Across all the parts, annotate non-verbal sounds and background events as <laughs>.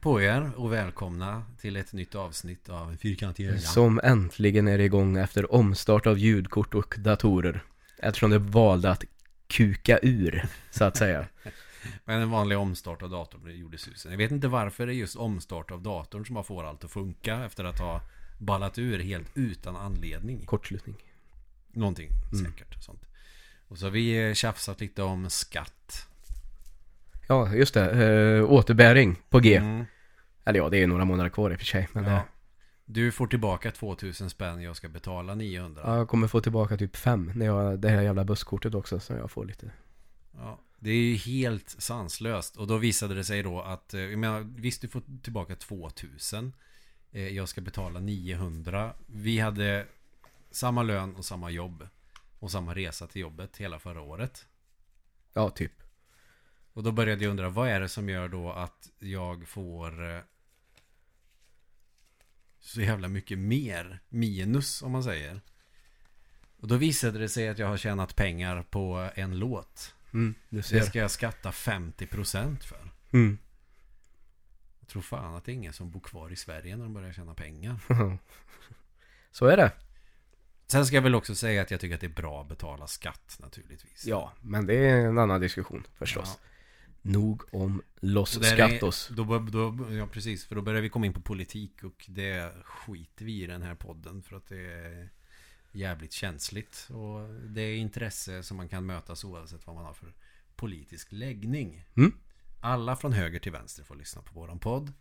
På er och välkomna till ett nytt avsnitt av Fyrkantig öga. Som äntligen är igång efter omstart av ljudkort och datorer. Eftersom det valde att kuka ur, så att säga. <laughs> Men en vanlig omstart av datorn gjorde susen. Jag vet inte varför det är just omstart av datorn som man får allt att funka efter att ha ballat ur helt utan anledning. Kortslutning. Någonting säkert sånt. Och så har vi eh, tjafsat lite om skatt. Ja, just det. Eh, återbäring på G. Mm. Eller ja, det är några månader kvar i och för sig. Men Ja. det, Du får tillbaka 2000 spänn, jag ska betala 900. ja, jag kommer få tillbaka typ fem när jag det här jävla busskortet också. Så jag får lite. Ja, det är ju helt sanslöst. Och då visade det sig då att, eh, jag menar, visst du får tillbaka 2000. Eh, Jag ska betala 900. Vi hade samma lön och samma jobb. Och samma resa till jobbet hela förra året. Ja, typ. Och då började jag undra, vad är det som gör då att jag får eh, så jävla mycket mer minus om man säger. Och då visade det sig att jag har tjänat pengar på en låt. Mm, Det ska jag skatta 50% för. Mm. Jag tror fan att det är ingen som bor kvar i Sverige när de börjar tjäna pengar. <laughs> så är det. Sen ska jag väl också säga att jag tycker att det är bra att betala skatt naturligtvis. Ja, men det är en annan diskussion förstås. Ja. Nog om Los. Är, då, då, ja, precis. För då börjar vi komma in på politik och det skiter vi i den här podden. För att det är jävligt känsligt. Och det är intresse som man kan mötas oavsett vad man har för politisk läggning. Mm. Alla från höger till vänster får lyssna på våran podd.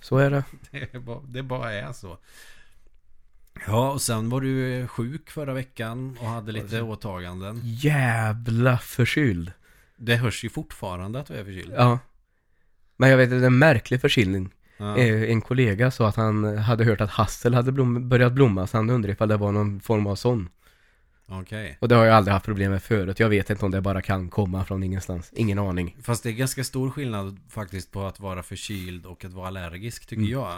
Så är det. <laughs> Det, är bara, det bara är så. Ja, och sen var du sjuk förra veckan och hade lite åtaganden. Jävla förkyld. Det hörs ju fortfarande att du är förkyld. Ja. Men jag vet att det är en märklig förkylning. Ja. Eh, En kollega sa att han hade hört att hassel hade blom- börjat blomma, så han undrade ifall det var någon form av sån. Okej. Och det har jag aldrig haft problem med förut. Jag vet inte om det bara kan komma från ingenstans. Ingen aning. Fast det är ganska stor skillnad faktiskt på att vara förkyld och att vara allergisk tycker Mm. jag.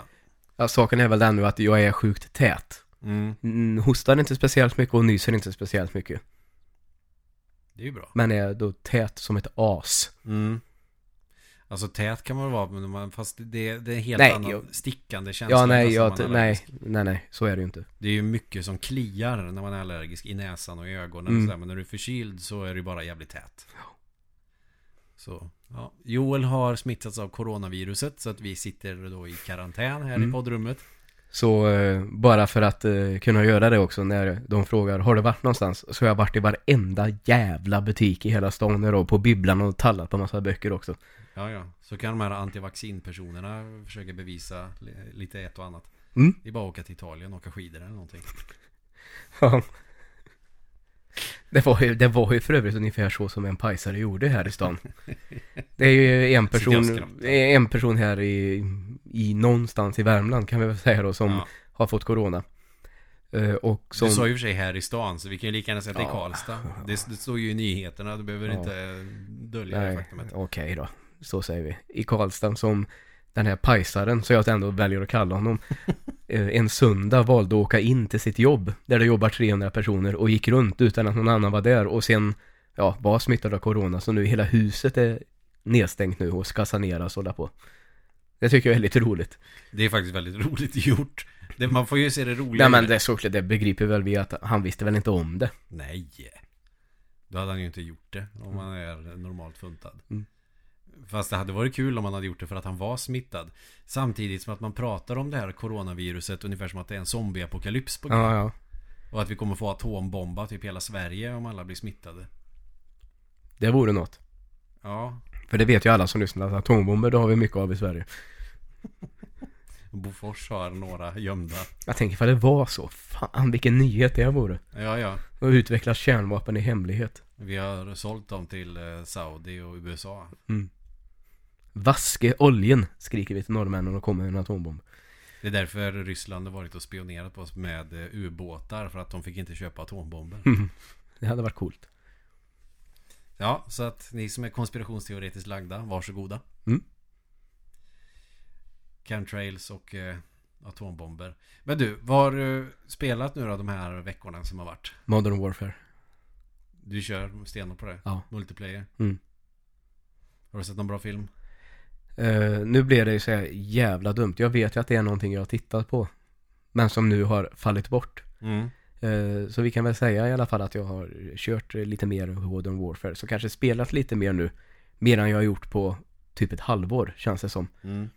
Ja, saken är väl den nu att jag är sjukt tät. Mm. Mm, hostar inte speciellt mycket och nyser inte speciellt mycket. Det är ju bra. Men är då tät som ett as. Mm. Alltså tät kan man vara, men man, fast det, det är en helt Nej, annan jag- stickande känsla. Ja, nej, jag, nej, nej, nej, så är det ju inte. Det är ju mycket som kliar när man är allergisk i näsan och i ögonen och Mm. sådär. Men när du är förkyld så är det ju bara jävligt tät. Så, ja. Joel har smittats av coronaviruset så att vi sitter då i karantän här i Mm. poddrummet. Så eh, bara för att eh, kunna göra det också när de frågar Har du varit någonstans? Så har jag varit i varenda jävla butik i hela stan och på bibblan och tallat på massa böcker också Ja, ja. Så kan de här antivaccinpersonerna försöka bevisa li- lite ett och annat. Mm. Det är bara att åka till Italien och åka skidor eller någonting. <laughs> Ja. Det var, ju, det var ju för övrigt ungefär så som en pajsare gjorde här i stan Det är ju en person, en person här i, i någonstans i Värmland kan vi väl säga då som Ja. har fått corona Eh, Och som Du sa ju för sig här i stan så vi kan ju lika gärna säga att det är. Karlstad. Det, det står ju i nyheterna, du behöver Ja. inte dölja det Nej, faktumet. okej då. Så säger vi. I Karlstad som den här pajsaren, så jag ändå väljer att kalla honom, en söndag valde att åka in till sitt jobb, där det jobbar 300 personer och gick runt utan att någon annan var där och sen, ja, var smittad av corona, så nu hela huset är nedstängt nu och ska saneras och hålla på. Det tycker jag är lite roligt. Det är faktiskt väldigt <laughs> roligt gjort. Det, man får ju se det roliga Nej men det är såklart, det begriper väl vi att han visste väl inte om det. Nej. Då hade han ju inte gjort det om man är normalt funtad. Mm. Fast det hade varit kul om man hade gjort det för att han var smittad. Samtidigt som att man pratar om det här coronaviruset ungefär som att det är en zombieapokalyps på gång. Ja, ja. Och att vi kommer få atombomba typ hela Sverige om alla blir smittade. Det vore något. Ja. För det vet ju alla som lyssnar att atombomber, det har vi mycket av i Sverige. Bofors har några gömda. Jag tänker ifall det var så, fan vilken nyhet det vore. Ja, ja. Och utveckla kärnvapen i hemlighet. Vi har sålt dem till eh, Saudi och USA. Vaske oljen, skriker vi till norrmännen och kommer med en atombomb. Det är därför Ryssland har varit och spionerat på oss med eh, ubåtar. För att de fick inte köpa atombomber. Det hade varit coolt. Ja, så att ni som är konspirationsteoretiskt lagda, varsågoda. Mm. Chemtrails och eh, atombomber. Men du, vad har du spelat nu då de här veckorna som har varit? Modern Warfare. Du kör stenhårt på det? Ja. Multiplayer? Mm. Har du sett någon bra film? Eh, nu blir det ju så jävla dumt. Jag vet ju att det är någonting jag har tittat på. Men som nu har fallit bort. Mm. Eh, så vi kan väl säga i alla fall att jag har kört lite mer Modern Warfare. Så kanske spelat lite mer nu. Mer än jag har gjort på typ ett halvår känns det som. Mm.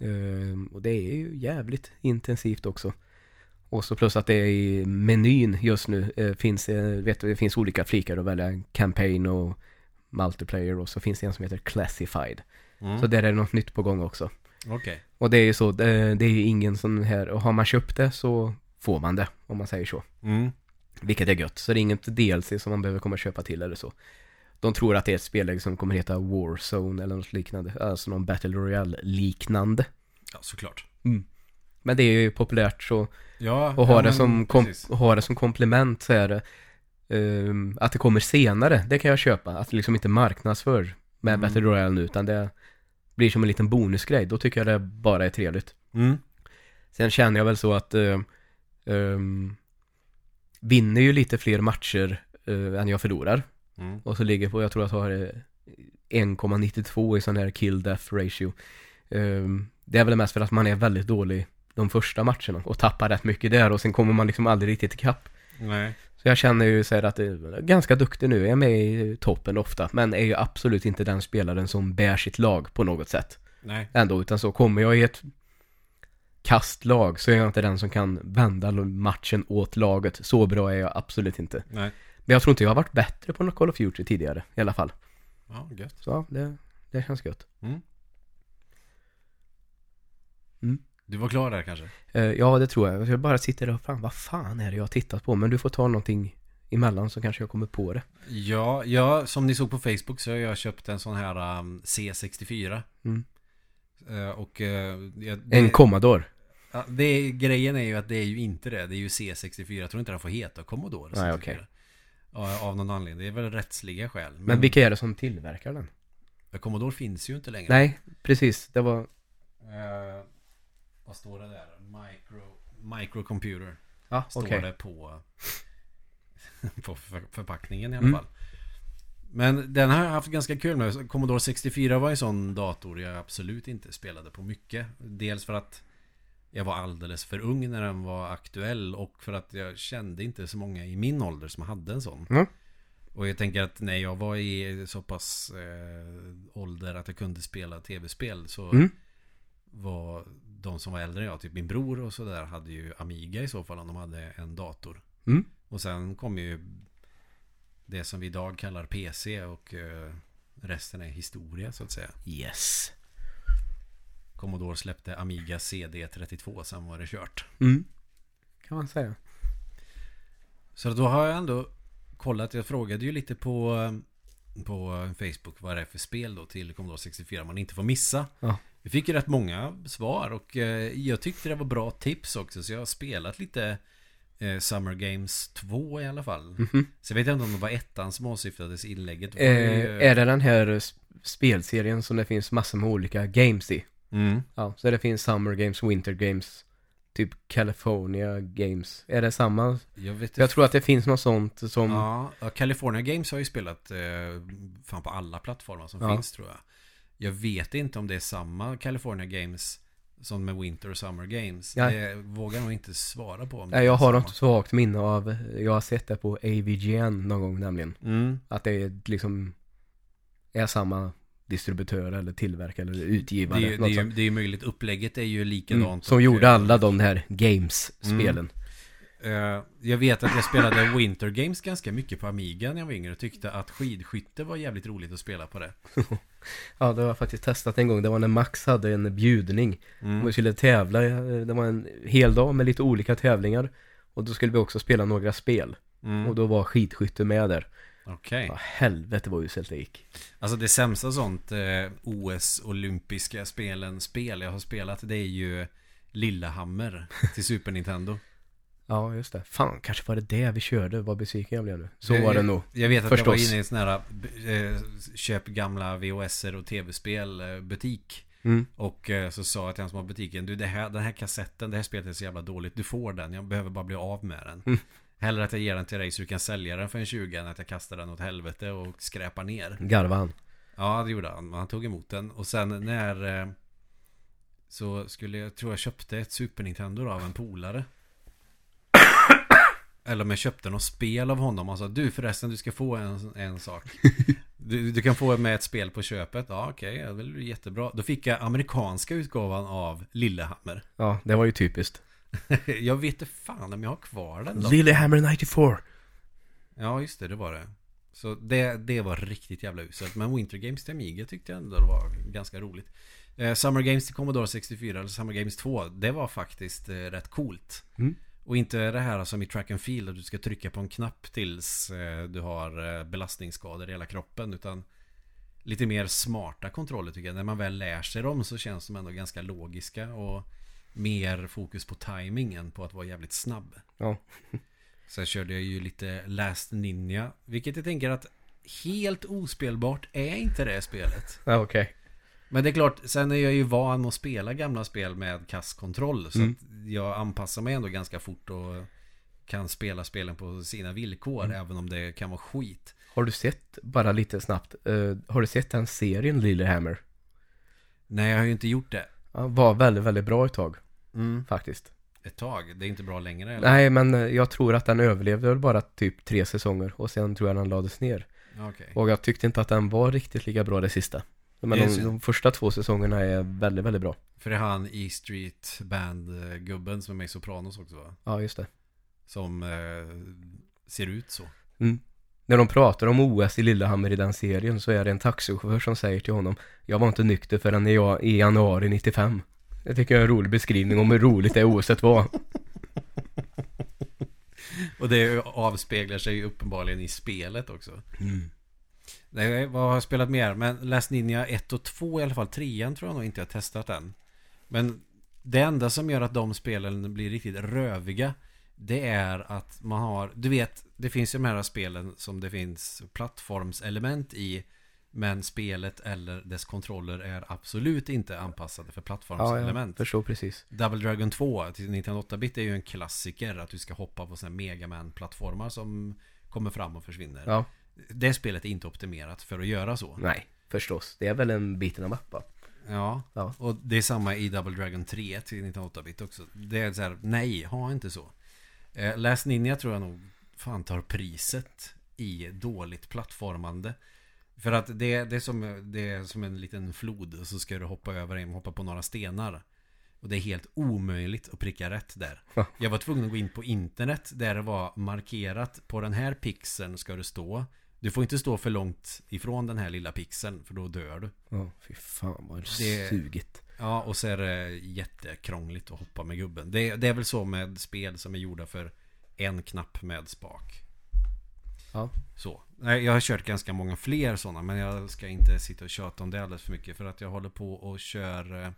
Eh, och det är ju jävligt intensivt också. Och så plus att det är i menyn just nu eh, finns, vet du, det finns olika flikar att välja. Campaign och multiplayer och så finns det en som heter Classified. Mm. Så där är det något nytt på gång också. Okej. Och det är ju så, det, det är ju ingen sån här, och har man köpt det så får man det, om man säger så. Mm. Vilket är gött. Så det är inget DLC som man behöver komma och köpa till eller så. De tror att det är ett spel som kommer heta Warzone eller något liknande. Alltså någon Battle Royale liknande. Ja, såklart. Men det är ju populärt så, Ja, och ha, ja, det, som kom, ha det som komplement så är det ehm, att det kommer senare, det kan jag köpa. Att det liksom inte marknadsför med Mm. Battle Royale nu, utan det blir som en liten bonusgrej. Då tycker jag det bara är trevligt. Mm. Sen känner jag väl så att eh, ehm, vinner ju lite fler matcher eh, än jag förlorar. Mm. Och så ligger på, jag tror att jag har eh, 1,92 i sån här kill death ratio. Ehm, det är väl mest för att man är väldigt dålig de första matcherna och tappar rätt mycket där och sen kommer man liksom aldrig riktigt ikapp. Nej. Så jag känner ju så att jag är ganska duktig nu, jag är med i toppen ofta, men är ju absolut inte den spelaren som bär sitt lag på något sätt Nej. ändå, utan så kommer jag i ett kastlag så är jag inte den som kan vända matchen åt laget. Så bra är jag absolut inte. Nej. Men jag tror inte jag har varit bättre på något Call of Duty tidigare i alla fall. Ja, gött. Så det, det känns gött. Du var klar där kanske? Eh, ja, det tror jag. Jag bara sitter och fan, vad fan är det jag har tittat på? Men du får ta någonting emellan så kanske jag kommer på det. Ja, ja, som ni såg på Facebook så har jag köpt en sån här um, C64. Mm. Eh, och eh, ja, det, En Commodore. ja, det, grejen är ju att det är ju inte det. Det är ju C64. Jag tror inte den får heta Commodore. Nej, 64. okej. Ja, Av någon anledning. Det är väl rättsliga skäl. Men, Men vilka är det som tillverkar den? Commodore finns ju inte längre. Nej, precis. Det var... Vad står det där? Micro, microcomputer. Ja, Står okej. det på, <laughs> på för, förpackningen i alla Mm. fall. Men den har jag haft ganska kul med. Commodore 64 var en sån dator jag absolut inte spelade på mycket. Dels för att jag var alldeles för ung när den var aktuell och för att jag kände inte så många i min ålder som hade en sån. Mm. Och jag tänker att när jag var i så pass eh, ålder att jag kunde spela tv-spel så Mm. var de som var äldre än jag, typ min bror och sådär, hade ju Amiga i så fall om de hade en dator. Mm. Och sen kom ju det som vi idag kallar PC och eh, resten är historia så att säga. Yes. Commodore släppte Amiga CD32, sen var det kört. Mm. Kan man säga. Så då har jag ändå kollat, jag frågade ju lite på, eh, på Facebook vad det är för spel då till Commodore 64 man inte får missa. Ja. Vi fick ju rätt många svar och eh, jag tyckte det var bra tips också så jag har spelat lite eh, Summer Games 2 i alla fall. Mhm. Så jag vet inte om det var ettan som åsyftades i inlägget. Eh, ju- är det den här sp- spelserien som det finns massor med olika games i? Mm. Ja, så det finns Summer Games, Winter Games, typ California Games. Är det samma? Jag vet Jag tror att det finns något sånt som... Ja, California Games har ju spelat eh, fan på alla plattformar som Ja. finns tror jag. Jag vet inte om det är samma California Games som med Winter och Summer Games. Ja. Det vågar nog inte svara på. Om det Nej, jag är har något svagt minne av, jag har sett det på AVGN någon gång nämligen. Mm. Att det är liksom är samma distributör eller tillverkare eller Det, utgivare. är, det, är, ju- sånt. det är möjligt. Upplägget är ju mm, likadant. som och, gjorde eh, alla de här games-spelen. Eh, jag vet att jag spelade <laughs> Winter Games ganska mycket på Amiga när jag var yngre och tyckte att skidskytte var jävligt roligt att spela på det. <laughs> Ja, det har jag faktiskt testat en gång. Det var när Max hade en bjudning. Mm. Vi skulle tävla, eh, det var en hel dag med lite olika tävlingar. Och då skulle vi också spela några spel. Mm. Och då var skidskytte med där. Okej. Ja, helvete vad uselt det gick. Alltså det sämsta sånt eh, OS olympiska spelen spel jag har spelat det är ju Lillehammer till Super Nintendo. Ja, just det. Fan, kanske var det det vi körde. Vad besviken jag blev nu. Så var det nog. Jag vet att jag var Förstås. inne i en sån här eh, köp gamla VHSer och tv-spel eh, butik. Mm. Och eh, så sa jag till han som har butiken Du det här, den här kassetten, det här spelet är så jävla dåligt Du får den, jag behöver bara bli av med den Mm. Hellre att jag ger den till dig så du kan sälja den för en 20 Än att jag kastar den åt helvete och skräpar ner Garva han. Ja, det gjorde han. Han tog emot den. Och sen när... Så skulle jag, tror jag köpte ett Super Nintendo av en polare. Eller om jag köpte något spel av honom. Han sa du förresten, du ska få en, en sak. <laughs> Du, du kan få med ett spel på köpet. Ja, okej. Okay, det är jättebra. Då fick jag amerikanska utgåvan av Lillehammer. Ja, det var ju typiskt. <laughs> jag vet inte fan om jag har kvar den då. Lillehammer 94. Ja, just det. Det var det. Så det, det var riktigt jävla uselt. Men Winter Games till Amiga tyckte jag ändå var ganska roligt. Eh, Summer Games till Commodore 64, eller Summer Games 2, det var faktiskt eh, rätt coolt. Mm. Och inte det här som i track and field, att du ska trycka på en knapp tills eh, du har eh, belastningsskador i hela kroppen. Utan lite mer smarta kontroller tycker jag. När man väl lär sig dem så känns de ändå ganska logiska och mer fokus på timing än på att vara jävligt snabb. Ja. <laughs> Sen körde jag ju lite Last Ninja. Vilket jag tänker att helt ospelbart är inte det spelet. Ja, okej. Okay. Men det är klart, sen är jag ju van att spela gamla spel med kastkontroll. Så Mm. att jag anpassar mig ändå ganska fort och kan spela spelen på sina villkor. Mm. Även om det kan vara skit. Har du sett, bara lite snabbt, eh, har du sett den serien Lillehammer? Nej, jag har ju inte gjort det. Ja, var väldigt, väldigt bra ett tag, Mm. faktiskt. Ett tag. Det är inte bra längre eller? Nej, men eh, jag tror att den överlevde väl bara typ tre säsonger och sen tror jag den lades ner. Okej. Och jag tyckte inte att den var riktigt lika bra det sista. Men de, de första två säsongerna är väldigt, väldigt bra. För det är han E Street Band-gubben som är med i Sopranos också va? Ja, just det. Som eh, ser ut så. Mm. När de pratar om OS i Lillehammer i den serien så är det en taxichaufför som säger till honom Jag var inte nykter förrän i, ja- i januari 95. Det tycker jag är en rolig beskrivning om hur roligt det OSet var. <laughs> Och det avspeglar sig uppenbarligen i spelet också. Mm. Nej, vad har jag spelat mer? Men Last Ninja 1 och 2 i alla fall. 3 tror jag nog inte jag har testat än. Men det enda som gör att de spelen blir riktigt röviga Det är att man har Du vet, det finns ju de här spelen som det finns plattformselement i Men spelet eller dess kontroller är absolut inte anpassade för Ja, plattformselement jag förstår precis. Double Dragon 2 till 1908-bit är ju en klassiker Att du ska hoppa på sådana här Megaman-plattformar som kommer fram och försvinner Ja, Det spelet är inte optimerat för att göra så nej, förstås. Det är väl en biten av mappa. Ja, Ja. och det är samma i Double Dragon 3 till 1908-bit också Det är så här, nej, ha inte så eh, Last Ninja tror jag nog fan tar priset i dåligt plattformande För att det, det, är som, det är som en liten flod så ska du hoppa över en, hoppa på några stenar Och det är helt omöjligt att pricka rätt där Ja. Jag var tvungen att gå in på internet där det var markerat På den här pixeln ska du stå Du får inte stå för långt ifrån den här lilla pixeln för då dör du Ja, fy fan vad Det- sugigt. Ja, och så är det jättekrångligt att hoppa med gubben. Det, det är väl så med spel som är gjorda för en knapp med spak. Ja. Så. Jag har kört ganska många fler sådana, men jag ska inte sitta och tjata om det alldeles för mycket. För att jag håller på och kör... eh,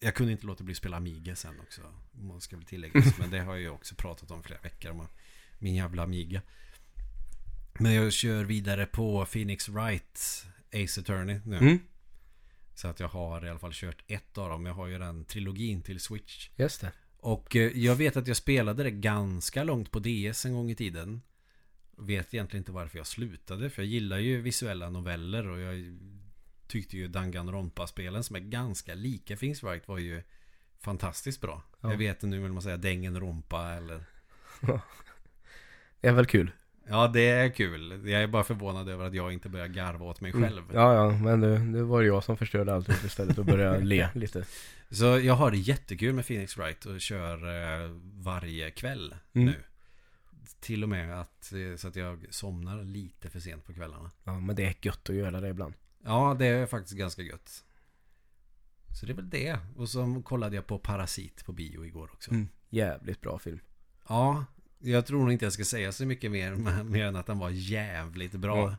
Jag kunde inte låta bli att spela Amiga sen också. Man ska bli tilläggas. <laughs> Men det har jag ju också pratat om flera veckor. Om min jävla Amiga. Men jag kör vidare på Phoenix Wright Ace Attorney nu. Mm, Så att jag har i alla fall kört ett av dem. Jag har ju den trilogin till Switch. just det. Och eh, jag vet att jag spelade det ganska långt på DS en gång i tiden. Vet egentligen inte varför jag slutade. För jag gillar ju visuella noveller och jag tyckte ju Danganronpa-spelen som är ganska lika Things Right var ju fantastiskt bra. Ja. Jag vet nu vill man säga Danganronpa eller... <laughs> Det är väl kul. Ja, det är kul. Jag är bara förvånad över att jag inte börjar garva åt mig själv. Mm. Ja, ja, men det, det var jag som förstörde allt istället och började le <laughs> lite. Så jag har det jättekul med Phoenix Wright och kör eh, varje kväll Mm. nu. Till och med att, eh, så att jag somnar lite för sent på kvällarna. Ja, men det är gött att göra det ibland. Ja, det är faktiskt ganska gött. Så det är väl det. Och så kollade jag på Parasit på bio igår också. Mm. Jävligt bra film. Ja, jag tror nog inte jag ska säga så mycket mer, <laughs> mer än att den var jävligt bra. Ja.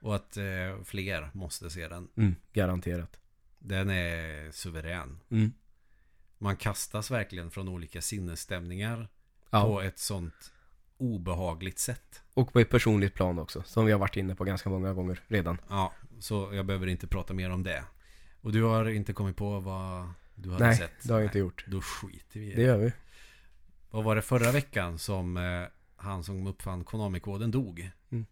Och att eh, fler måste se den. Mm, garanterat. Den är suverän. Mm. Man kastas verkligen från olika sinnesstämningar Ja, på ett sånt obehagligt sätt. och på ett personligt plan också, som vi har varit inne på ganska många gånger redan. Ja, så jag behöver inte prata mer om det. Och du har inte kommit på vad du Nej, sett? det har jag inte gjort. Då skiter vi i Det det. gör vi. Vad var det förra veckan som eh, han som uppfann Konami-koden dog? Mm.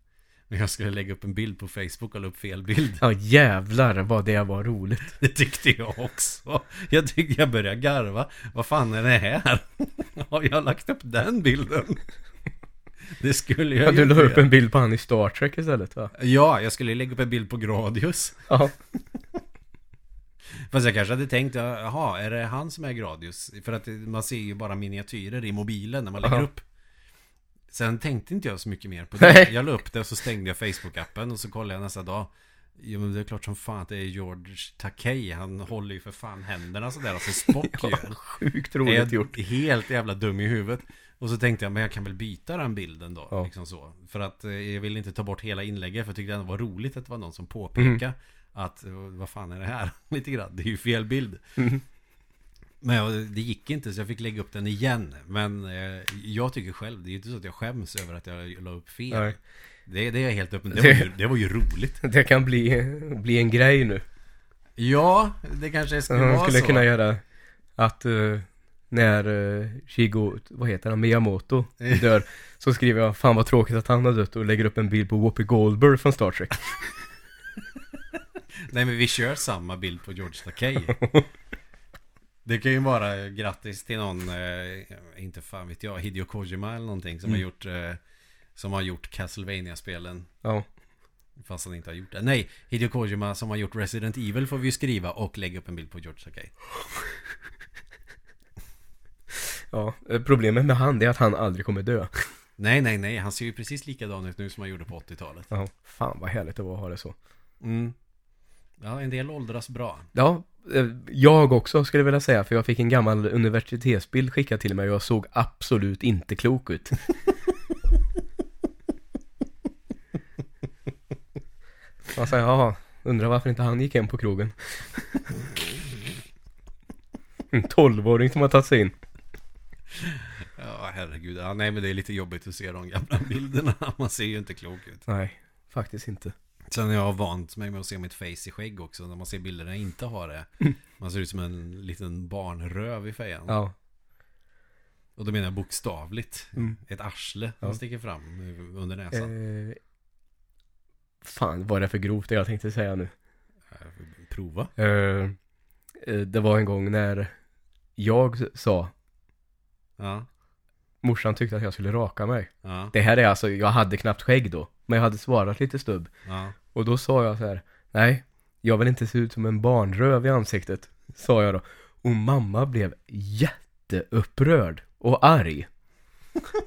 Men jag skulle lägga upp en bild på Facebook och la upp fel bild. Ja jävlar vad det var roligt. <laughs> Det tyckte jag också. Jag tyckte jag började garva. Vad fan är det här? <laughs> Har jag lagt upp den bilden? Det skulle jag Ja, du la upp en bild på han i Star Trek istället va? Ja, jag skulle lägga upp en bild på Gradius. Ja. <laughs> Fast jag kanske hade tänkt, jaha, är det han som är Gradius? För att man ser ju bara miniatyrer i mobilen när man lägger Ja. upp. Sen tänkte inte jag så mycket mer på det. Jag la upp det och så stängde jag Facebook-appen och så kollade jag nästa dag. Jo men det är klart som fan att det är George Takei. Han håller ju för fan händerna sådär som Spock <laughs> ja gör. sjukt roligt jag gjort. helt jävla dum i huvudet. Och så tänkte jag, men jag kan väl byta den bilden då. Ja. Liksom så. För att eh, jag vill inte ta bort hela inlägget. För jag tyckte det ändå var roligt att det var någon som påpekade att vad fan är det här? <laughs> Lite grann. Det är ju fel bild. Mhm. Men det gick inte så jag fick lägga upp den igen. Men eh, jag tycker själv, det är ju inte så att jag skäms över att jag la upp fel. Nej. Det, det är jag helt öppen. Det var, ju, det var ju roligt. Det kan bli, bli en grej nu. Ja, det kanske skulle vara skulle så. kunna göra att eh, när uh, Shigo, vad heter han, Miyamoto dör <laughs> Så skriver jag, fan vad tråkigt att han har dött och lägger upp en bild på Whoopi Goldberg från Star Trek <laughs> Nej men vi kör samma bild på George Takei. <laughs> Det kan ju vara grattis till någon eh, Inte fan vet jag Hideo Kojima eller någonting som Mm. har gjort eh, Som har gjort Castlevania-spelen. Ja, Fast han inte har gjort det. Nej, Hideo Kojima som har gjort Resident Evil får vi ju skriva och lägga upp en bild på George Takei. <laughs> Ja. Eh, Problemet med han är att han aldrig kommer dö. <laughs> Nej nej nej, han ser ju precis likadan ut nu som han gjorde på 80-talet Ja, fan vad härligt det var att ha det så. Mm. Ja, en del åldras bra. Ja, eh, jag också skulle jag vilja säga för jag fick en gammal universitetsbild skickad till mig och jag såg absolut inte klok ut. <laughs> Jag sa, jaha, undrar varför inte han gick hem på krogen? En tolvåring som har tagit sig in. Ja herregud, ja, nej men det är lite jobbigt att se de gamla bilderna. <laughs> Man ser ju inte klok ut. Nej, faktiskt inte Sen har jag vant mig med att se mitt face i skägg också När man ser bilder när jag inte har det. <laughs> Man ser ut som en liten barnröv i fejan. Ja, Och då menar jag bokstavligt. Mm. Ett arsle Ja. som sticker fram under näsan. Eh, Fan vad är det för grovt det jag tänkte säga nu? Eh, Prova. Eh, eh, Det var en gång när jag sa Ja, Morsan tyckte att jag skulle raka mig. Ja, Det här är alltså, jag hade knappt skägg då Men jag hade svarat lite stubb. Ja. Och då sa jag så här Nej, jag vill inte se ut som en barnröv i ansiktet Sa jag då. Och mamma blev jätteupprörd och arg.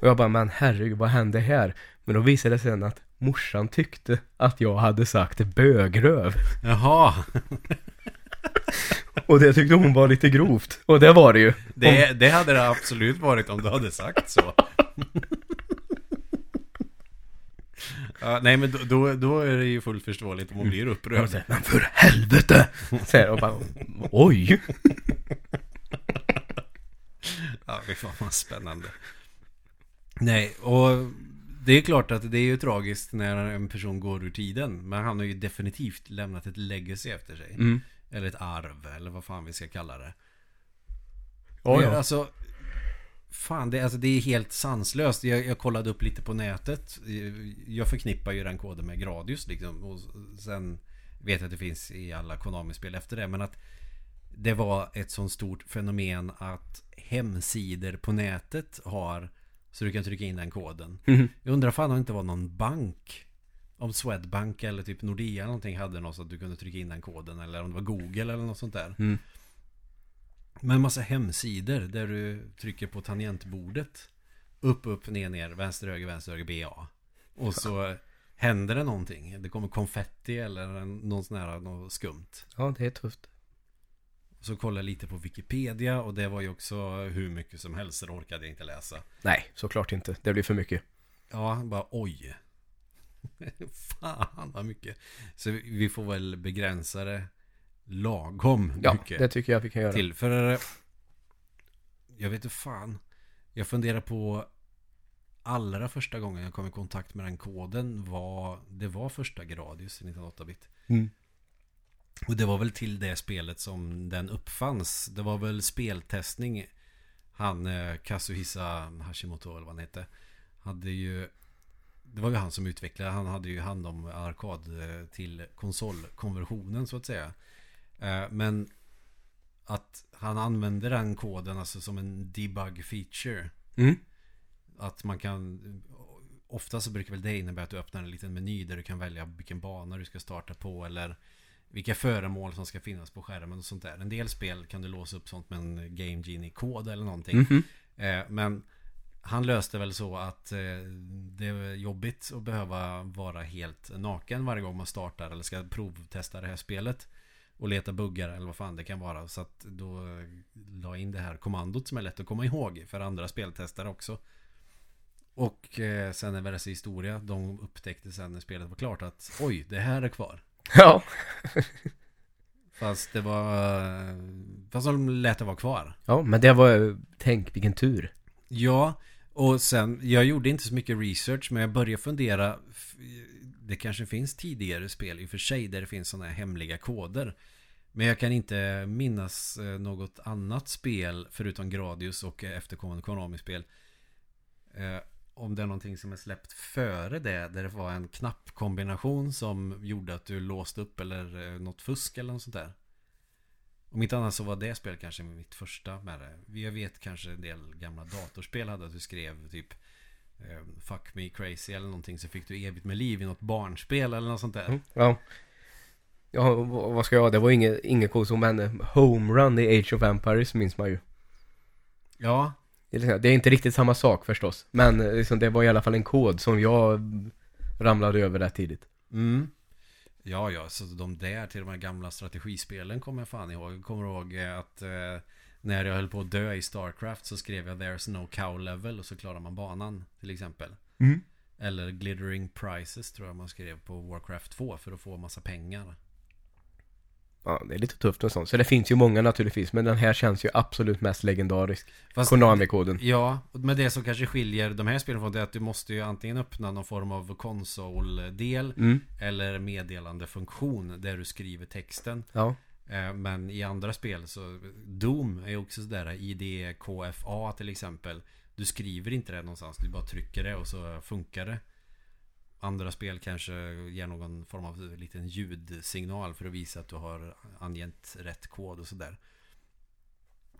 Och jag bara, men herregud vad hände här? Men då visade det sig sen att morsan tyckte att jag hade sagt bögröv. Jaha, Och det tyckte hon var lite grovt. Och det var det ju. Det, det hade det absolut varit om du hade sagt så ja, Nej men då, då, då är det ju fullt förståeligt om hon blir upprörd så här, Men för helvete! Här, och bara, oj! Ja, fy fan vad spännande. Nej, och det är klart att det är ju tragiskt när en person går ur tiden. Men han har ju definitivt lämnat ett legacy efter sig. Mm. Eller ett arv, eller vad fan vi ska kalla det. Ja, ja. Alltså, fan, det, alltså, det är helt sanslöst. Jag, jag kollade upp lite på nätet. Jag förknippar ju den koden med Gradius liksom. Och sen vet jag att det finns i alla Konami-spel efter det. Men att det var ett sånt stort fenomen att hemsidor på nätet har så du kan trycka in den koden. Mhm. Jag undrar fan om det inte var någon bank om Swedbank eller typ Nordea eller någonting hade något så att du kunde trycka in den koden eller om det var Google eller något sånt där. Mm. Men en massa hemsidor där du trycker på tangentbordet. Upp, upp, ner, ner, vänster, höger, vänster, höger, BA. Och så händer det någonting. Det kommer konfetti eller någon sån här något skumt. ja, det är tufft Så kollade jag lite på Wikipedia och det var ju också hur mycket som helst. Det orkade jag inte läsa. Nej, såklart inte. Det blir för mycket Ja, bara oj. <laughs> Fan vad mycket. Så vi får väl begränsa det lagom Ja, mycket. det tycker jag vi kan göra till. För jag vet inte fan. Jag funderar på allra första gången jag kom i kontakt med den koden var det var första Gradius i 1908-bit. mm. Och det var väl till det spelet som den uppfanns. Det var väl speltestning. Han eh, Kazuhisa Hashimoto eller vad han hette. Hade ju det var ju han som utvecklade, han hade ju hand om arkad eh, till konsolkonversionen så att säga. Eh, men att han använde den koden alltså som en debug feature. Mm. Att man kan Ofta så brukar väl det innebära att du öppnar en liten meny där du kan välja vilken bana du ska starta på eller vilka föremål som ska finnas på skärmen och sånt där. En del spel kan du låsa upp sånt med en Game Genie-kod eller någonting. Mhm. Eh, men han löste väl så att eh, det är jobbigt att behöva vara helt naken varje gång man startar eller ska provtesta det här spelet. Och leta buggar eller vad fan det kan vara. Så att då la in det här kommandot som är lätt att komma ihåg för andra speltestare också. Och eh, sen är världens historia. De upptäckte sen när spelet var klart att oj, det här är kvar. Ja. <laughs> Fast det var... Fast de lät det vara kvar. Ja, men det var, tänk vilken tur. Ja, och sen, jag gjorde inte så mycket research men jag började fundera det kanske finns tidigare spel i och för sig där det finns sådana här hemliga koder. Men jag kan inte minnas eh, något annat spel förutom Gradius och eh, efterkommande Konami-spel. Eh, Om det är någonting som är släppt före det där det var en knappkombination som gjorde att du låste upp eller eh, något fusk eller något sånt där. Om inte annat så var det spel kanske mitt första med det. Jag vet kanske en del gamla datorspel hade att du skrev typ Fuck me crazy eller någonting så fick du evigt med liv i något barnspel eller något sånt där. Mm, Ja. Ja, vad ska jag? Det var inget, inget coolt som hände. Homerun i Age of Empires minns man ju. Ja, Det är liksom- inte riktigt samma sak förstås. Men eh, liksom, det var i alla fall en kod som jag ramlade över rätt tidigt. mm. Ja, ja, så de där till de här gamla strategispelen kommer jag fan ihåg. Jag kommer ihåg eh, att eh, när jag höll på att dö i Starcraft så skrev jag There's no cow level och så klarar man banan till exempel. Mm. Eller Glittering Prices tror jag man skrev på Warcraft 2 för att få massa pengar. Ja, det är lite tufft och sånt. Så det finns ju många naturligtvis. Men den här känns ju absolut mest legendarisk. Konami-koden. Ja, men det som kanske skiljer de här spelen från det är att du måste ju antingen öppna någon form av konsol-del Mm. eller meddelandefunktion där du skriver texten. Ja. Eh, men i andra spel så Doom är också sådär IDKFA till exempel. Du skriver inte det någonstans, du bara trycker det och så funkar det. Andra spel kanske ger någon form av liten ljudsignal för att visa att du har angett rätt kod och sådär.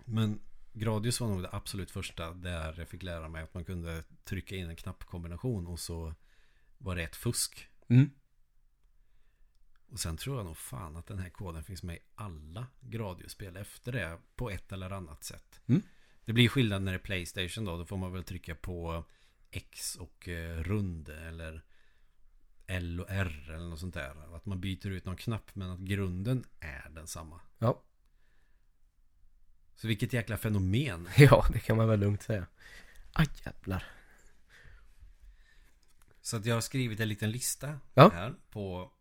Men Gradius var nog det absolut första där jag fick lära mig att man kunde trycka in en knappkombination och så var det ett fusk. Mm. Och sen tror jag nog fan att den här koden finns med i alla Gradius-spel efter det på ett eller annat sätt. Mm. Det blir skillnad när det är Playstation då. Då får man väl trycka på X och eh, rund eller L och R eller något sånt där. Att man byter ut någon knapp men att grunden är densamma. Ja. Så vilket jäkla fenomen. <laughs> Ja, det kan man väl lugnt säga. Aj jävlar. Så att jag har skrivit en liten lista Ja. här på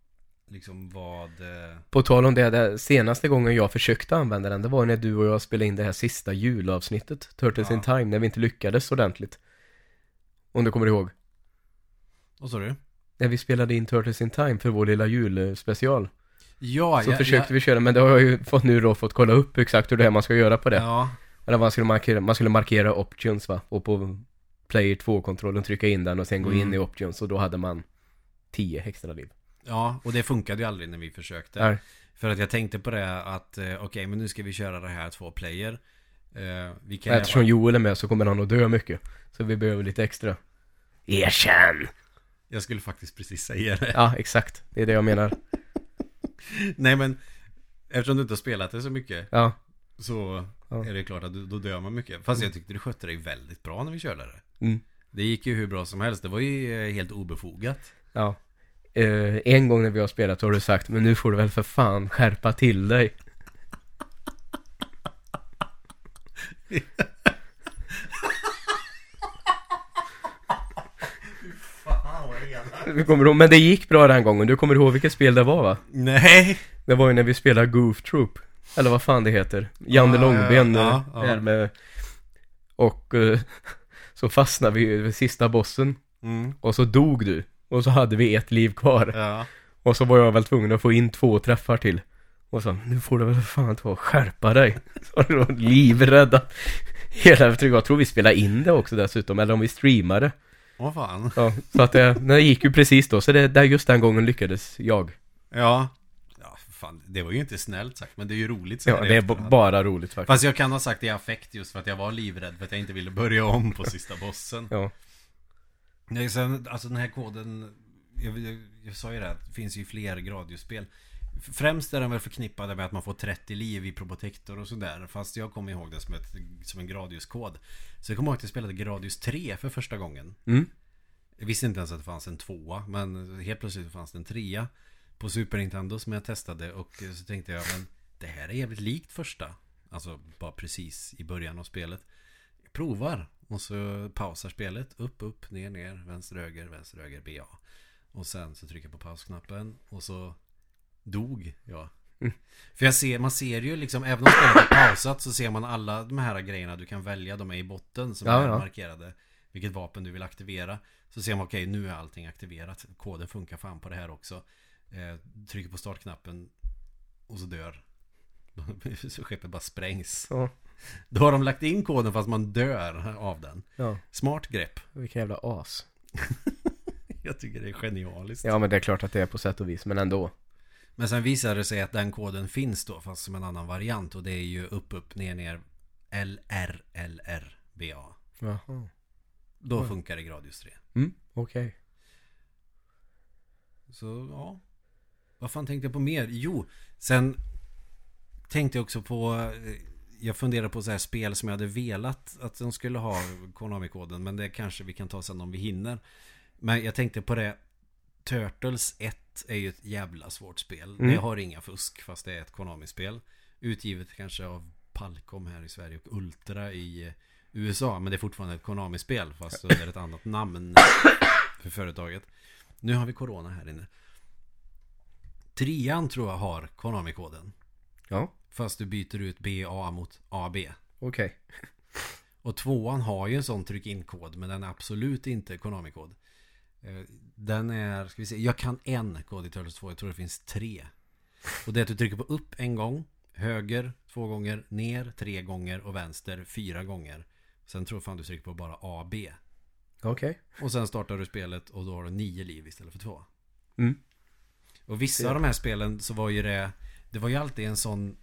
liksom vad... eh, På tal om det, det senaste gången jag försökte använda den, det var när du och jag spelade in det här sista julavsnittet, Turtles Ja. in Time, när vi inte lyckades ordentligt. Om du kommer ihåg. Vad sa du? När vi spelade in Turtles in Time för vår lilla julspecial. Ja, Så försökte vi köra, men det har jag ju fått nu då fått kolla upp exakt hur det är man ska göra på det. Ja, Eller man skulle markera, man skulle markera options va? Och på Player 2-kontrollen trycka in den och sen gå Mm. in i options och då hade man 10 extra liv. Ja, och det funkade ju aldrig när vi försökte. Nej. För att jag tänkte på det att eh, okej, men nu ska vi köra det här två player. Eh, vi kan Eftersom Joel är med så kommer han att dö mycket. Så vi behöver lite extra. Erkänn! Jag skulle faktiskt precis säga det. Ja, exakt. Det är det jag menar. <laughs> Nej, men eftersom du inte har spelat det så mycket Ja. så Ja. är det klart att du, då dör man mycket. Fast jag tyckte du skötte dig väldigt bra när vi körde det. Mm. Det gick ju hur bra som helst. Det var ju eh, helt obefogat. Ja. Eh, en gång när vi har spelat har du sagt, men nu får du väl för fan skärpa till dig. Fan. Vi kommer ihåg, men det gick bra den gången. Du kommer ihåg vilket spel det var va? Nej! Det var ju när vi spelade Goof Troop. Eller vad fan det heter. Janne Ja, Långben. ja, eh, ja. Där med... Och eh, så fastnade vi vid sista bossen. Mm. Och så dog du. Och så hade vi ett liv kvar. Ja. Och så var jag väl tvungen att få in två träffar till. Och så, nu får du väl fan ta och skärpa dig. <laughs> Så var det då livrädda. Hela, jag tror vi spelade in det också dessutom, eller om vi streamade. Åh fan. Ja, så att det, det gick ju precis då. Så det, där just den gången lyckades jag. Ja. Ja, fan. Det var ju inte snällt sagt, men det är ju roligt. så Ja, det är bara roligt faktiskt. Fast jag kan ha sagt det i affekt just för att jag var livrädd för att jag inte ville börja om på sista bossen. Ja. Nej, sen, alltså den här koden jag, jag, jag sa ju det, det finns ju fler Gradius-spel F- Främst är den väl förknippade med att man får 30 liv i Probotector och sådär Fast jag kommer ihåg det som, ett, som en Gradius-kod Så jag kommer ihåg att jag spelade Gradius 3 för första gången. Mm. Jag visste inte ens att det fanns en tvåa Men helt plötsligt fanns det en trea På Super Nintendo som jag testade Och så tänkte jag men Det här är jävligt likt första. Alltså bara precis i början av spelet Provar. Och så pausar spelet. Upp, upp, ner, ner. Vänster, höger, vänster, höger, BA Och sen så trycker jag på pausknappen. Och så Dog jag. Mm. För jag ser, man ser ju liksom Även om spelet är pausat så ser man alla de här grejerna. Du kan välja De är i botten som Ja, är ja. markerade. Vilket vapen du vill aktivera. Så ser man okej nu är allting aktiverat. Koden funkar fan på det här också. Eh, Trycker på startknappen. Och så dör. <laughs> Så skeppet bara sprängs. Ja. <laughs> Då har de lagt in koden fast man dör av den Ja, Smart grepp vilka jävla as. <laughs> Jag tycker det är genialiskt Ja, men det är klart att det är på sätt och vis, men ändå. Men sen visar det sig att den koden finns då Fast som en annan variant Och det är ju upp, upp, ner, ner L, R, L, R, B, A Jaha. Då Oj. funkar det Gradius 3 Mm, okej. Så ja Vad fan tänkte jag på mer? Jo Sen Tänkte jag också på eh, Jag funderade på så här spel som jag hade velat Att de skulle ha Konami-koden Men det kanske vi kan ta sen om vi hinner. Men jag tänkte på det Turtles 1 är ju ett jävla svårt spel. Mm. Det har inga fusk Fast det är ett Konami-spel. Utgivet kanske av Palcom här i Sverige Och Ultra i eh, USA Men det är fortfarande ett Konami-spel Fast under ett annat namn <coughs> För företaget. Nu har vi Corona här inne. Trean tror jag har Konami-koden. Ja, Fast du byter ut BA mot AB okej. Och tvåan har ju en sån tryck-in-kod Men den är absolut inte Konami-kod Eh, Den är, ska vi se Jag kan en kod i Turtles 2 Jag tror det finns tre Och det är att du trycker på upp en gång Höger två gånger Ner tre gånger Och vänster fyra gånger Sen tror jag fan du trycker på bara AB Okej. Och sen startar du spelet Och då har du nio liv istället för två Mm. Och vissa av de här spelen så var ju det Det var ju alltid en sån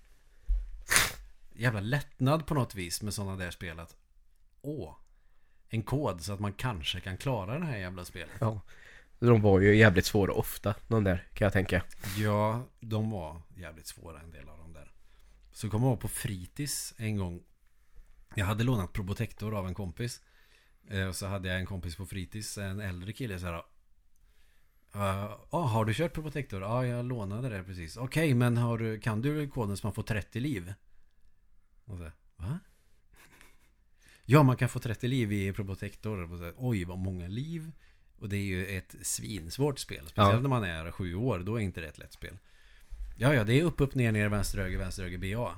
Jävla lättnad på något vis med sådana där spel att Åh En kod så att man kanske kan klara det här jävla spelet Ja. De var ju jävligt svåra ofta, de där, kan jag tänka. Ja, de var jävligt svåra en del av dem där Så kom jag ihåg på fritids en gång Jag hade lånat Probotector av en kompis Eh, Och så hade jag en kompis på fritids En äldre kille så här "Ja, ah, har du kört Probotector? Ja, jag lånade det precis Okej, men har kan du koden så man får 30 liv? Och så, va? Ja, man kan få 30 liv i Probotector Och så, Oj, vad många liv Och det är ju ett svinsvårt spel Speciellt Ja. när man är sju år, då är inte det ett lätt spel Ja, ja, det är upp, upp, ner, ner, vänster, höger, vänster, höger, BA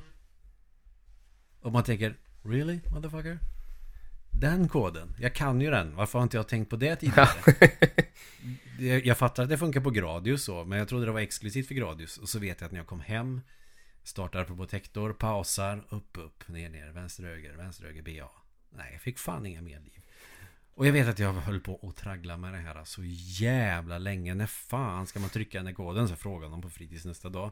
Och man tänker Really, motherfucker? Den koden, jag kan ju den Varför har inte jag tänkt på det tidigare? Det- <laughs> jag fattar att det funkar på Gradius så Men jag trodde det var exklusivt för Gradius Och så vet jag att när jag kom hem Startar på Protector, pausar, upp, upp, ner, ner, vänster, höger, vänster, höger, BA Nej, jag fick fan inga medliv. Och jag vet att jag höll på att traggla med det här så jävla länge När fan ska man trycka den här koden? Så frågade de på fritids nästa dag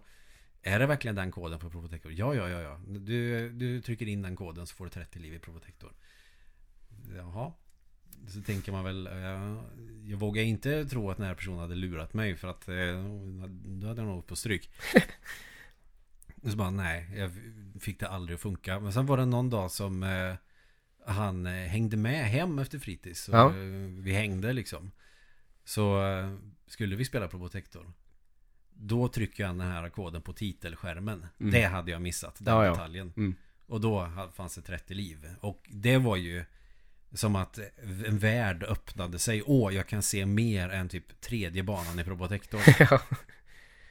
Är det verkligen den koden på Protector? Ja, ja, ja, ja du, du trycker in den koden så får du 30 liv i Protector. Jaha Så tänker man väl ja, Jag vågar inte tro att den här personen hade lurat mig För att eh, Då hade jag nog åkt på stryk och så bara nej Jag fick det aldrig att funka Men sen var det någon dag som eh, Han eh, hängde med hem efter fritids Ja. eh, Vi hängde liksom Så eh, Skulle vi spela Probotector Då trycker jag den här koden på titelskärmen Mm. Det hade jag missat Den Ja, ja. detaljen Mm. och då fanns det 30 liv. Och det var ju som att en värld öppnade sig. Åh, jag kan se mer än typ tredje banan i Probotector. <laughs> ja.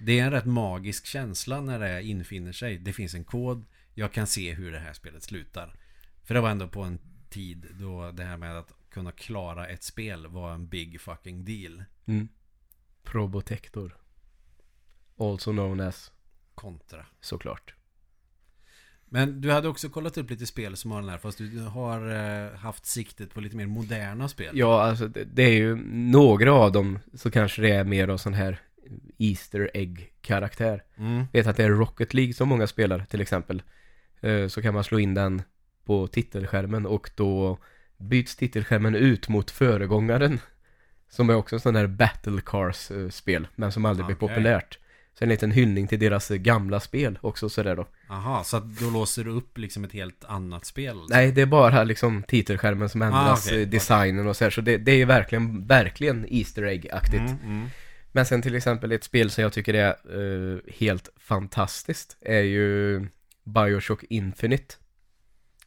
Det är en rätt magisk känsla när det infinner sig. Det finns en kod. Jag kan se hur det här spelet slutar. För det var ändå på en tid då det här med att kunna klara ett spel var en big fucking deal. Mm. Probotector. Also known as, Kontra. såklart. Men du hade också kollat upp lite spel som har den här, fast du har eh, haft siktet på lite mer moderna spel. Ja, alltså det, det är ju några av dem så kanske det är mer av sån här Easter Egg-karaktär. Mm. Vet att det är Rocket League som många spelar till exempel. Eh, Så kan man slå in den på titelskärmen och då byts titelskärmen ut mot föregångaren. Som är också en sån där Battle Cars-spel, men som aldrig blir Okej. populärt. Så en liten hyllning till deras eh, gamla spel också sådär då. Aha, så då låser du upp liksom ett helt annat spel? Nej, det är bara liksom titelskärmen som ändras, Ah, eh, designen och så här. Så det, det är verkligen, verkligen Easter Egg-aktigt. Mm, mm. Men sen till exempel ett spel som jag tycker är eh, helt fantastiskt är ju Bioshock Infinite.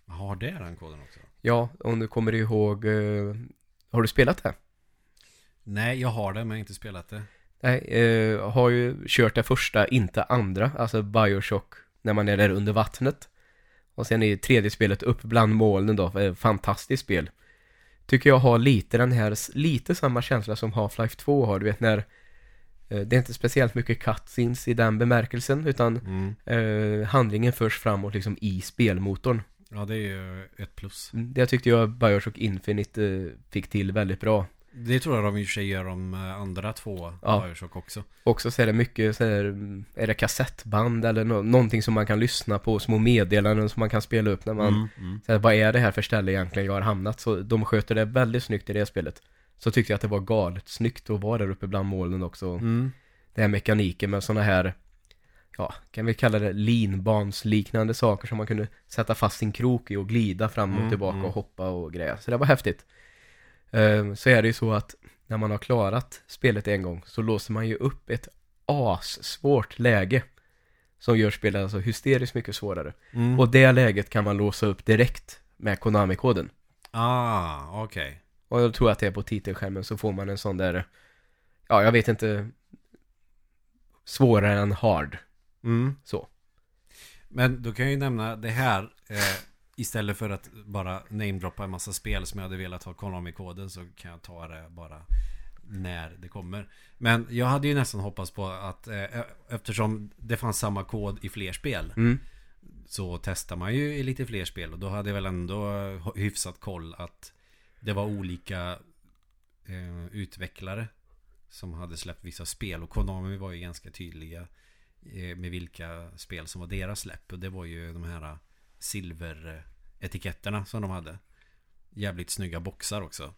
Har det den koden också? Ja, om du kommer ihåg, eh, har du spelat det? Nej, jag har det men inte spelat det. Nej, eh, har ju kört det första, inte andra, alltså Bioshock, när man är där under vattnet. Och sen är tredje spelet upp bland molnen då, fantastiskt spel. Tycker jag har lite den här, lite samma känsla som Half-Life 2 har, du vet när det är inte speciellt mycket cutscenes i den bemärkelsen, utan Mm. eh, handlingen förs framåt liksom i spelmotorn. Ja, det är ju ett plus. Mm, Det tyckte jag Bioshock Infinite eh, fick till väldigt bra. Det tror jag de i och för sig gör om eh, andra två Ja. Bioshock också. Också så är det mycket så här, mm, är det kassettband eller nå- någonting som man kan lyssna på, små meddelanden som man kan spela upp när man, Mm, mm. så här, vad är det här för ställe egentligen jag har hamnat? Så de sköter det väldigt snyggt i det spelet. Så tyckte jag att det var galet snyggt att vara där uppe bland molnen också. Mm. Det här mekaniken med sådana här, ja, kan vi kalla det linbansliknande saker som man kunde sätta fast sin krok i och glida fram och Mm, tillbaka mm. och hoppa och grejer. Så det var häftigt. Eh, Så är det ju så att när man har klarat spelet en gång så låser man ju upp ett assvårt läge som gör spelet alltså hysteriskt mycket svårare. Mm. Och det läget kan man låsa upp direkt med Konami-koden. Ah, okej. Och jag tror att det är på titelskärmen så får man en sån där, ja jag vet inte, svårare än hard. Mm. Så. Men då kan jag ju nämna det här eh, Istället för att bara namedroppa en massa spel som jag hade velat ha Konami-koden så kan jag ta det bara när det kommer. Men jag hade ju nästan hoppats på att eh, eftersom det fanns samma kod i fler spel Mm. så testar man ju i lite fler spel och då hade jag väl ändå hyfsat koll att det var olika eh, utvecklare som hade släppt vissa spel och Konami var ju ganska tydliga eh, med vilka spel som var deras släpp och det var ju de här silveretiketterna som de hade. Jävligt snygga boxar också.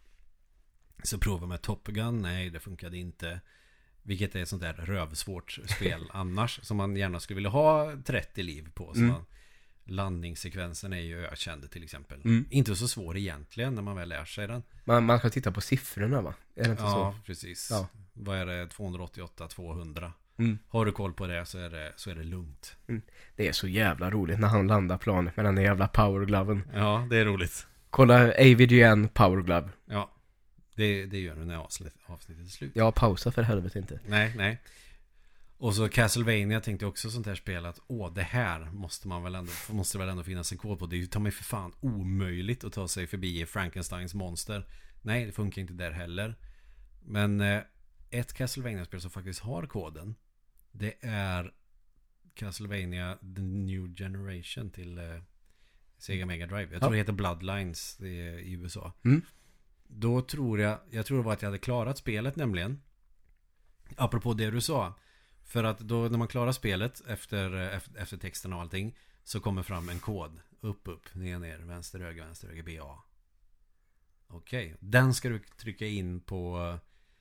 Så prova med Top Gun, nej det funkade inte. Vilket är ett sånt där rövsvårt spel <laughs> annars som man gärna skulle vilja ha 30 liv på. Så Mm. man, landningssekvensen är ju ökänd till exempel. Mm. Inte så svår egentligen när man väl lär sig den. Man, man ska titta på siffrorna va? Är det inte Ja, så? precis. Ja. Vad är det? 288, 200. Mm. Har du koll på det så är det, så är det lugnt. Det är så jävla roligt när han landar planet med den där jävla powergloven. Ja, det är roligt. Kolla AVGN powerglove. Ja, det, det gör du när avsnitt, avsnittet är slut. Ja, pausa för helvete inte. Nej, nej. Och så Castlevania tänkte jag också sånt här spel att åh, det här måste man väl ändå, måste väl ändå finnas en kod på. Det är ju ta mig för fan omöjligt att ta sig förbi Frankensteins monster. Nej, det funkar inte där heller. Men eh, ett Castlevania-spel som faktiskt har koden, det är Castlevania The New Generation till eh, Sega Mega Drive. Jag tror Ja. det heter Bloodlines det i USA. Mm. Då tror jag, jag tror det var att jag hade klarat spelet nämligen. Apropå det du sa. För att då när man klarar spelet efter, eh, efter, efter texten och allting så kommer fram en kod. Upp, upp, ner, ner, vänster, höger, vänster, höger, BA. Okej, den ska du trycka in på eh,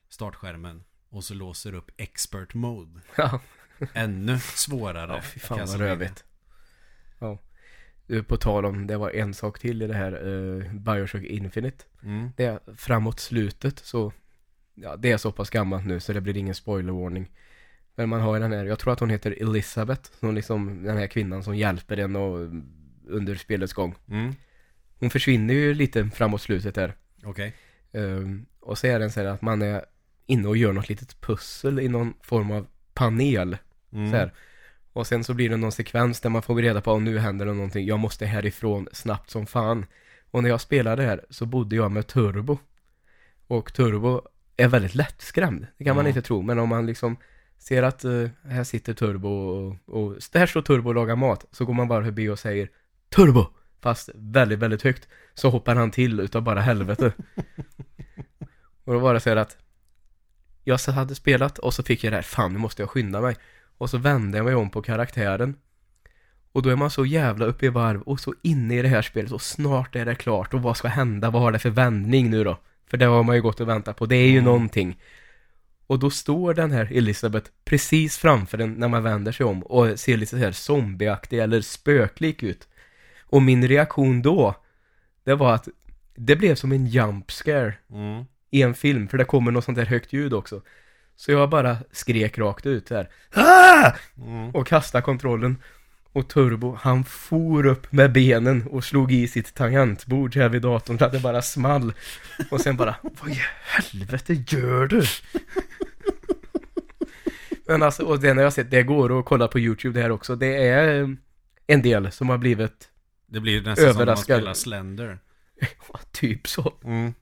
startskärmen. Och så låser upp expert mode. Ja, Ännu svårare. <laughs> ja fy fan vad rövigt. Ja. På tal om, det var en sak till i det här uh, Bioshock Infinite. Mm. Det är framåt slutet så, ja det är så pass gammalt nu så det blir ingen spoilervarning. Men man har ju den här, jag tror att hon heter Elizabeth, som liksom den här kvinnan som hjälper en och, under spelets gång. Mm. Hon försvinner ju lite framåt slutet där. Okej. Ehm, och så är den så här att man är inne och gör något litet pussel i någon form av panel. Mm. Så här. Och sen så blir det någon sekvens där man får reda på om nu händer det någonting. Jag måste härifrån snabbt som fan. Och när jag spelade här så bodde jag med Turbo. Och Turbo är väldigt lättskrämd. Det kan man Ja. inte tro. Men om man liksom ser att eh, här sitter Turbo och, och här står Turbo och lagar mat. Så går man bara förbi och säger Turbo! Fast väldigt, väldigt högt. Så hoppar han till utav bara helvete. <laughs> och då var det så här att jag hade spelat och så fick jag det här, fan nu måste jag skynda mig. Och så vände jag mig om på karaktären. Och då är man så jävla uppe i varv och så inne i det här spelet och snart är det klart och vad ska hända? Vad har det för vändning nu då? För det har man ju gått och väntat på. Det är ju Mm. någonting. Och då står den här Elisabeth precis framför den när man vänder sig om och ser lite så här zombieaktig eller spöklik ut. Och min reaktion då, det var att det blev som en jump scare Mm. i en film, för det kommer något sånt där högt ljud också. Så jag bara skrek rakt ut här. Ah! Mm. Och kastade kontrollen. Och Turbo, han for upp med benen och slog i sitt tangentbord här vid datorn att det bara small. Och sen bara, vad i helvete gör du? Men alltså, och det har jag sett, det går att kolla på YouTube det här också. Det är eh, en del som har blivit, Det blir nästan som när man Överraskad. spelar Slender. <laughs> typ så. Mm.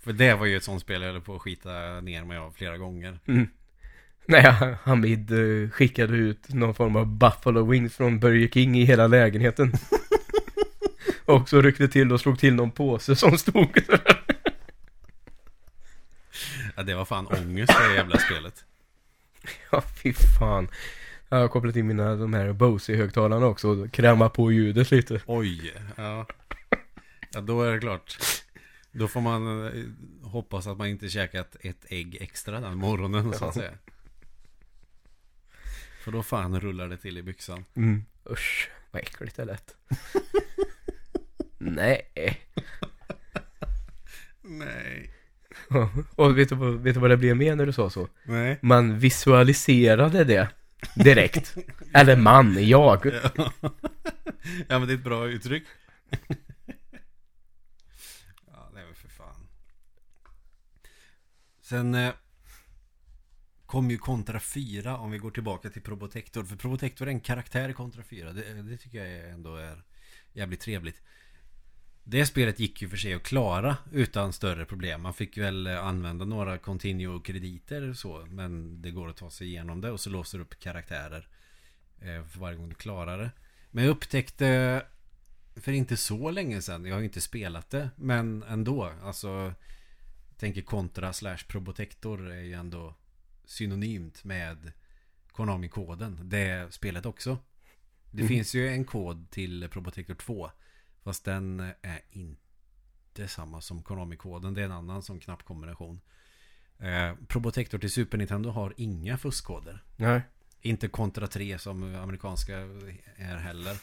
För det var ju ett sånt spel jag höll på att skita ner mig av flera gånger. Mm. Nej, Hamid eh, skickade ut någon form av Buffalo Wings från Burger King i hela lägenheten. <laughs> och så ryckte till och slog till någon påse som stod Ja, det var fan ångest det jävla spelet. <laughs> Ja, fy fan. Jag har kopplat in mina, de här Bose-högtalarna också och kräma på ljudet lite. Oj, ja. Ja, då är det klart. Då får man eh, hoppas att man inte käkat ett ägg extra den morgonen så att säga. För då fan rullar det till i byxan. Mm. Usch, vad äckligt det lät. Nej. Nej. <laughs> Och vet du, vad- vet du vad det blev mer när du sa så? Nej. Man visualiserade det direkt. <laughs> Eller man, jag. Ja. ja men det är ett bra uttryck. <laughs> ja, det är väl för fan. Sen eh, kom ju kontra 4 om vi går tillbaka till Probotector. För Probotector är en karaktär i kontra 4. Det, det tycker jag ändå är jävligt trevligt. Det spelet gick ju för sig att klara utan större problem. Man fick väl använda några Continuo-krediter och så. Men det går att ta sig igenom det och så låser du upp karaktärer eh, för varje gång du klarar det. Men jag upptäckte för inte så länge sedan, jag har ju inte spelat det, men ändå. Alltså, tänker kontra slash Probotector är ju ändå synonymt med Konami-koden. Det spelet också. Det Mhm. finns ju en kod till Probotector 2. Fast den är inte samma som Konami-koden. Det är en annan som knappkombination. Eh, Probotector till Super Nintendo har inga fuskkoder. Nej. Inte Contra 3 som amerikanska är heller.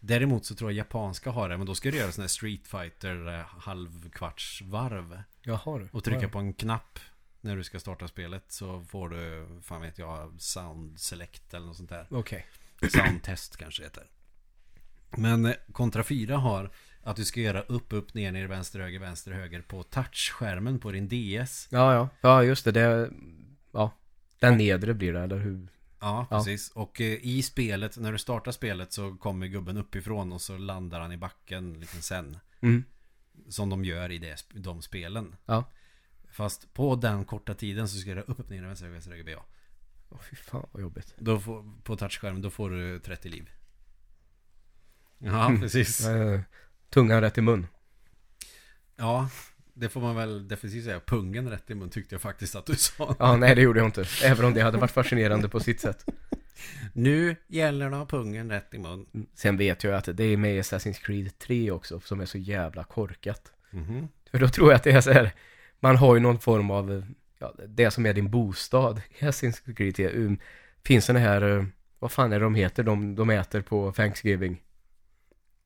Däremot så tror jag japanska har det. Men då ska du göra sån här Street Fighter eh, halvkvarts varv. Jaha du. Och trycka på en knapp när du ska starta spelet. Så får du, fan vet jag, Sound Select eller något sånt där. Okej. Sound Test kanske heter. Men eh, Contra 4 har att du ska göra upp, upp, ner, ner, vänster, höger, vänster, höger på touchskärmen på din DS. Ja, ja. Ja, just det. Det... Ja. Den nedre blir det, eller hur? Ja, Ja. precis. Och eh, i spelet, när du startar spelet så kommer gubben uppifrån och så landar han i backen lite sen. Mm. Som de gör i det, de spelen. Ja. Fast på den korta tiden så ska du upp, upp, ner, vänster, höger, vänster, höger, BA. Åh, fy fan vad jobbigt. Då får, på touchskärmen, då får du 30 liv. Ja, Mm. precis. Tungan rätt i mun. Ja, det får man väl definitivt säga. Pungen rätt i mun tyckte jag faktiskt att du <laughs> sa. Ja, nej det gjorde jag inte. Även om det hade varit fascinerande på sitt sätt. Nu gäller det att ha pungen rätt i mun. Sen vet jag att det är med i Assassin's Creed 3 också, som är så jävla korkat. Mhm. För då tror jag att det är så här, man har ju någon form av, ja, det som är din bostad i Assassin's Creed 3. Um, finns den här, eh, vad fan är det de heter, de, de äter på Thanksgiving?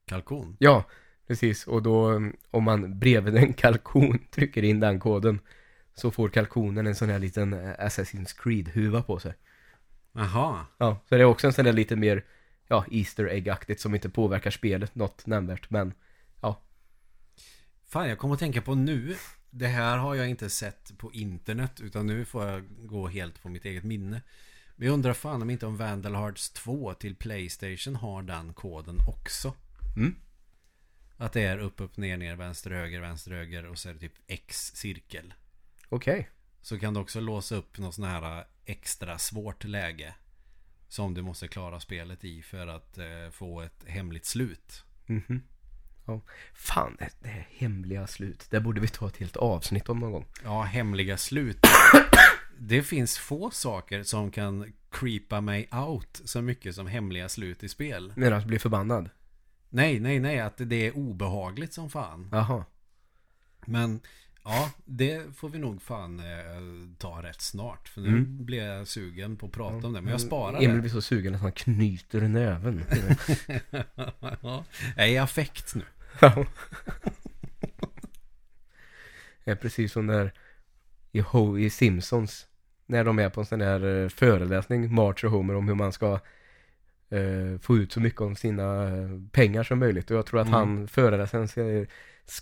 Kalkon. Ja, precis. Och då, um, om man <laughs> bredvid en kalkon <laughs> trycker in den koden, så får kalkonen en sån här liten eh, Assassin's Creed-huva på sig. Jaha. Ja, så det är också en sån där lite mer, ja, Easter Egg-aktigt som inte påverkar spelet något nämnvärt, men Fan, jag kommer att tänka på nu. Det här har jag inte sett på internet. Utan nu får jag gå helt på mitt eget minne. Men jag undrar fan om inte om Vandal Hearts 2 till Playstation har den koden också. Mm. Att det är upp, upp, ner, ner, vänster, höger, vänster, höger och så är det typ X-cirkel. okej. Så kan du också låsa upp något sån här extra svårt läge. Som du måste klara spelet i för att eh, få ett hemligt slut. Mhm. Ja. Fan, det, det här hemliga slut. Det borde vi ta ett helt avsnitt om någon gång. Ja, hemliga slut. Det finns få saker som kan creepa mig out så mycket som hemliga slut i spel. Menar att bli förbannad? Nej, nej, nej, att det är obehagligt som fan. Jaha. Men ja, det får vi nog fan eh, ta rätt snart. För nu Mm. blir jag sugen på att prata om det. Men jag sparar Emil det. blir så sugen att han knyter näven. <laughs> ja, jag är i affekt nu. Ja. Det är precis som där i, Ho- i Simpsons. När de är på en sån där eh, föreläsning, March och Homer, om hur man ska eh, få ut så mycket om sina eh, pengar som möjligt. Och jag tror att Mm. han, föreläsaren, säger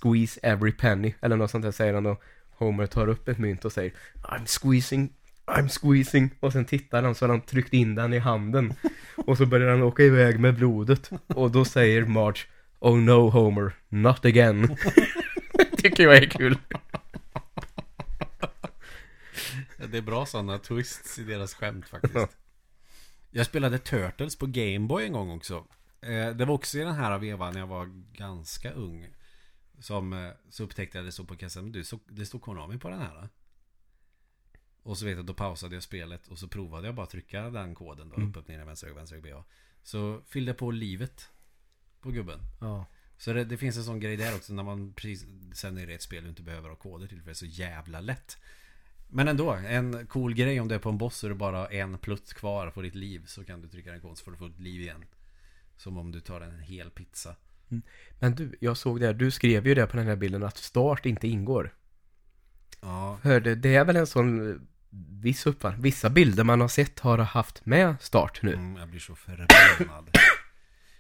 Squeeze every penny. Eller något sånt där säger han och Homer tar upp ett mynt och säger I'm squeezing, I'm squeezing. Och sen tittar han så har han tryckt in den i handen. Och så börjar han åka iväg med blodet. Och då säger Marge Oh no Homer, not again. <laughs> Tycker jag är kul. Det är bra sådana twists i deras skämt faktiskt. Jag spelade Turtles på Gameboy en gång också. Eh, Det var också i den här vevan när jag var ganska ung. Som eh, så upptäckte jag det så på kassan. Du, så, det stod Konami på den här. Och så vet jag, då pausade jag spelet och så provade jag bara att trycka den koden då. Mm. Upp, upp, ner, vänster, höger, vänster, höger, BA. Så fyllde jag på livet på gubben. Ja. Så det, det finns en sån grej där också när man precis sen är det ett spel du inte behöver ha koder till för det är så jävla lätt. Men ändå, en cool grej om du är på en boss och du bara har en plutt kvar på ditt liv så kan du trycka en kod så får du ett liv igen. Som om du tar en hel pizza. Men du, jag såg det, du skrev ju det på den här bilden att start inte ingår. Ja, Hörde, det är väl en sån eh, viss uppfattning. Vissa bilder man har sett har haft med start nu. mm, jag blir så förbannad. <coughs>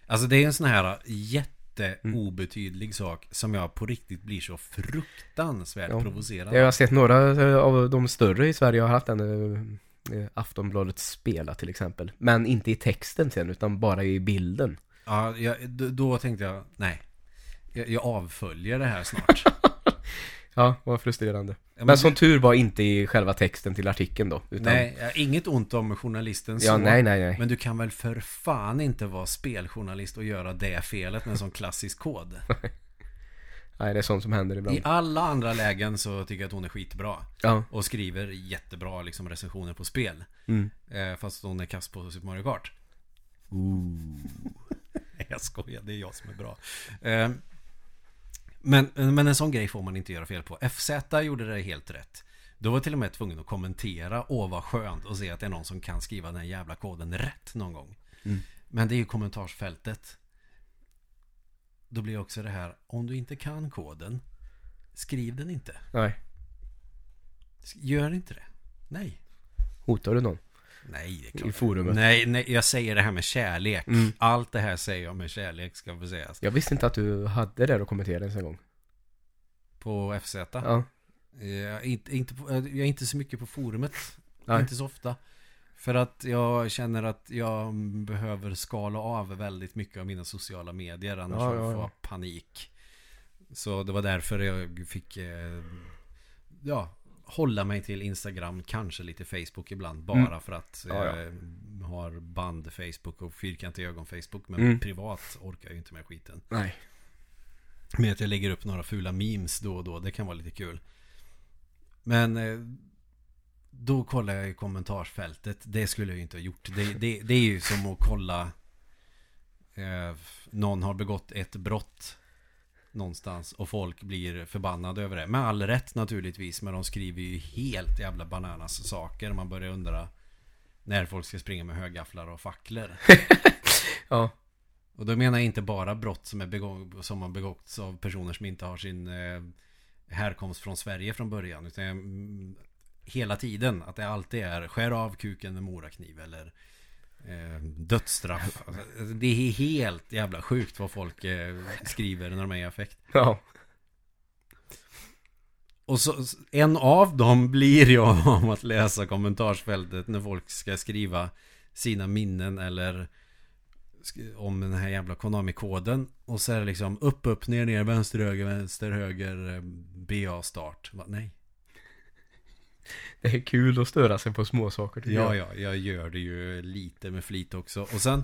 Alltså det är en sån här jätteobetydlig sak som jag på riktigt blir så fruktansvärt Ja. provocerad Jag har sett några eh, av de större i Sverige har haft den eh, Aftonbladet spela till exempel. Men inte i texten sen utan bara i bilden. Ja, jag, då, då tänkte jag, nej. Jag, jag avföljer det här snart. <laughs> Ja, vad frustrerande. Ja, Men som tur var inte i själva texten till artikeln då. Utan, Nej, inget ont om journalisten så. Ja, nej, nej, nej. Men du kan väl för fan inte vara speljournalist och göra det felet med en sån klassisk kod. <laughs> Nej, det är sånt som händer ibland. I alla andra lägen så tycker jag att hon är skitbra. Ja. Och skriver jättebra liksom recensioner på spel. Mm. Eh, fast hon är kass på Super Mario Kart. Nej, <laughs> jag skojar, det är jag som är bra. Eh, men, men en sån grej får man inte göra fel på. FZ gjorde det helt rätt. Då var jag till och med tvungen att kommentera. Åh vad skönt att se att det är någon som kan skriva den jävla koden rätt någon gång. Mm. Men det är ju kommentarsfältet. Då blir också det här. Om du inte kan koden. Skriv den inte. Nej. Gör inte det. Nej. Hotar du någon? Nej, det är I forumet? Nej, nej, jag säger det här med kärlek. Mm. Allt det här säger jag med kärlek ska få sägas. Jag visste inte att du hade det att kommentera ens en gång. På FZ. Ja. Jag, inte, inte på, jag är inte så mycket på forumet. Nej. Inte så ofta. För att jag känner att jag behöver skala av väldigt mycket av mina sociala medier. Annars Ja, får jag ja, få ja. panik. Så det var därför jag fick eh, ja, hålla mig till Instagram. Kanske lite Facebook ibland. Bara Mm. för att Ja, ja. jag har band Facebook och fyrkantiga ögon Facebook. Men Mm. privat orkar jag ju inte med skiten. Nej. Med att jag lägger upp några fula memes då och då. Det kan vara lite kul. Men eh, då kollar jag i kommentarsfältet. Det skulle jag ju inte ha gjort. Det, det, det är ju som att kolla eh, någon har begått ett brott någonstans och folk blir förbannade över det. Med all rätt naturligtvis. Men de skriver ju helt jävla bananas saker. Man börjar undra när folk ska springa med högafflar och facklor. <laughs> Ja. Och då menar jag inte bara brott som, är begå- som har begåtts av personer som inte har sin eh, härkomst från Sverige från början. Utan mm, hela tiden att det alltid är skär av kuken med morakniv eller eh, dödsstraff. Alltså, det är helt jävla sjukt vad folk eh, skriver när de är i affekt. Ja. Och så, en av dem blir jag <laughs> om att läsa kommentarsfältet när folk ska skriva sina minnen eller om den här jävla Konami-koden. Och så är det liksom upp, upp, ner, ner, vänster, höger, vänster, höger, eh, BA, start. Va? Nej. Det är kul att störa sig på små saker Ja, jag. ja, jag gör det ju lite med flit också. Och sen,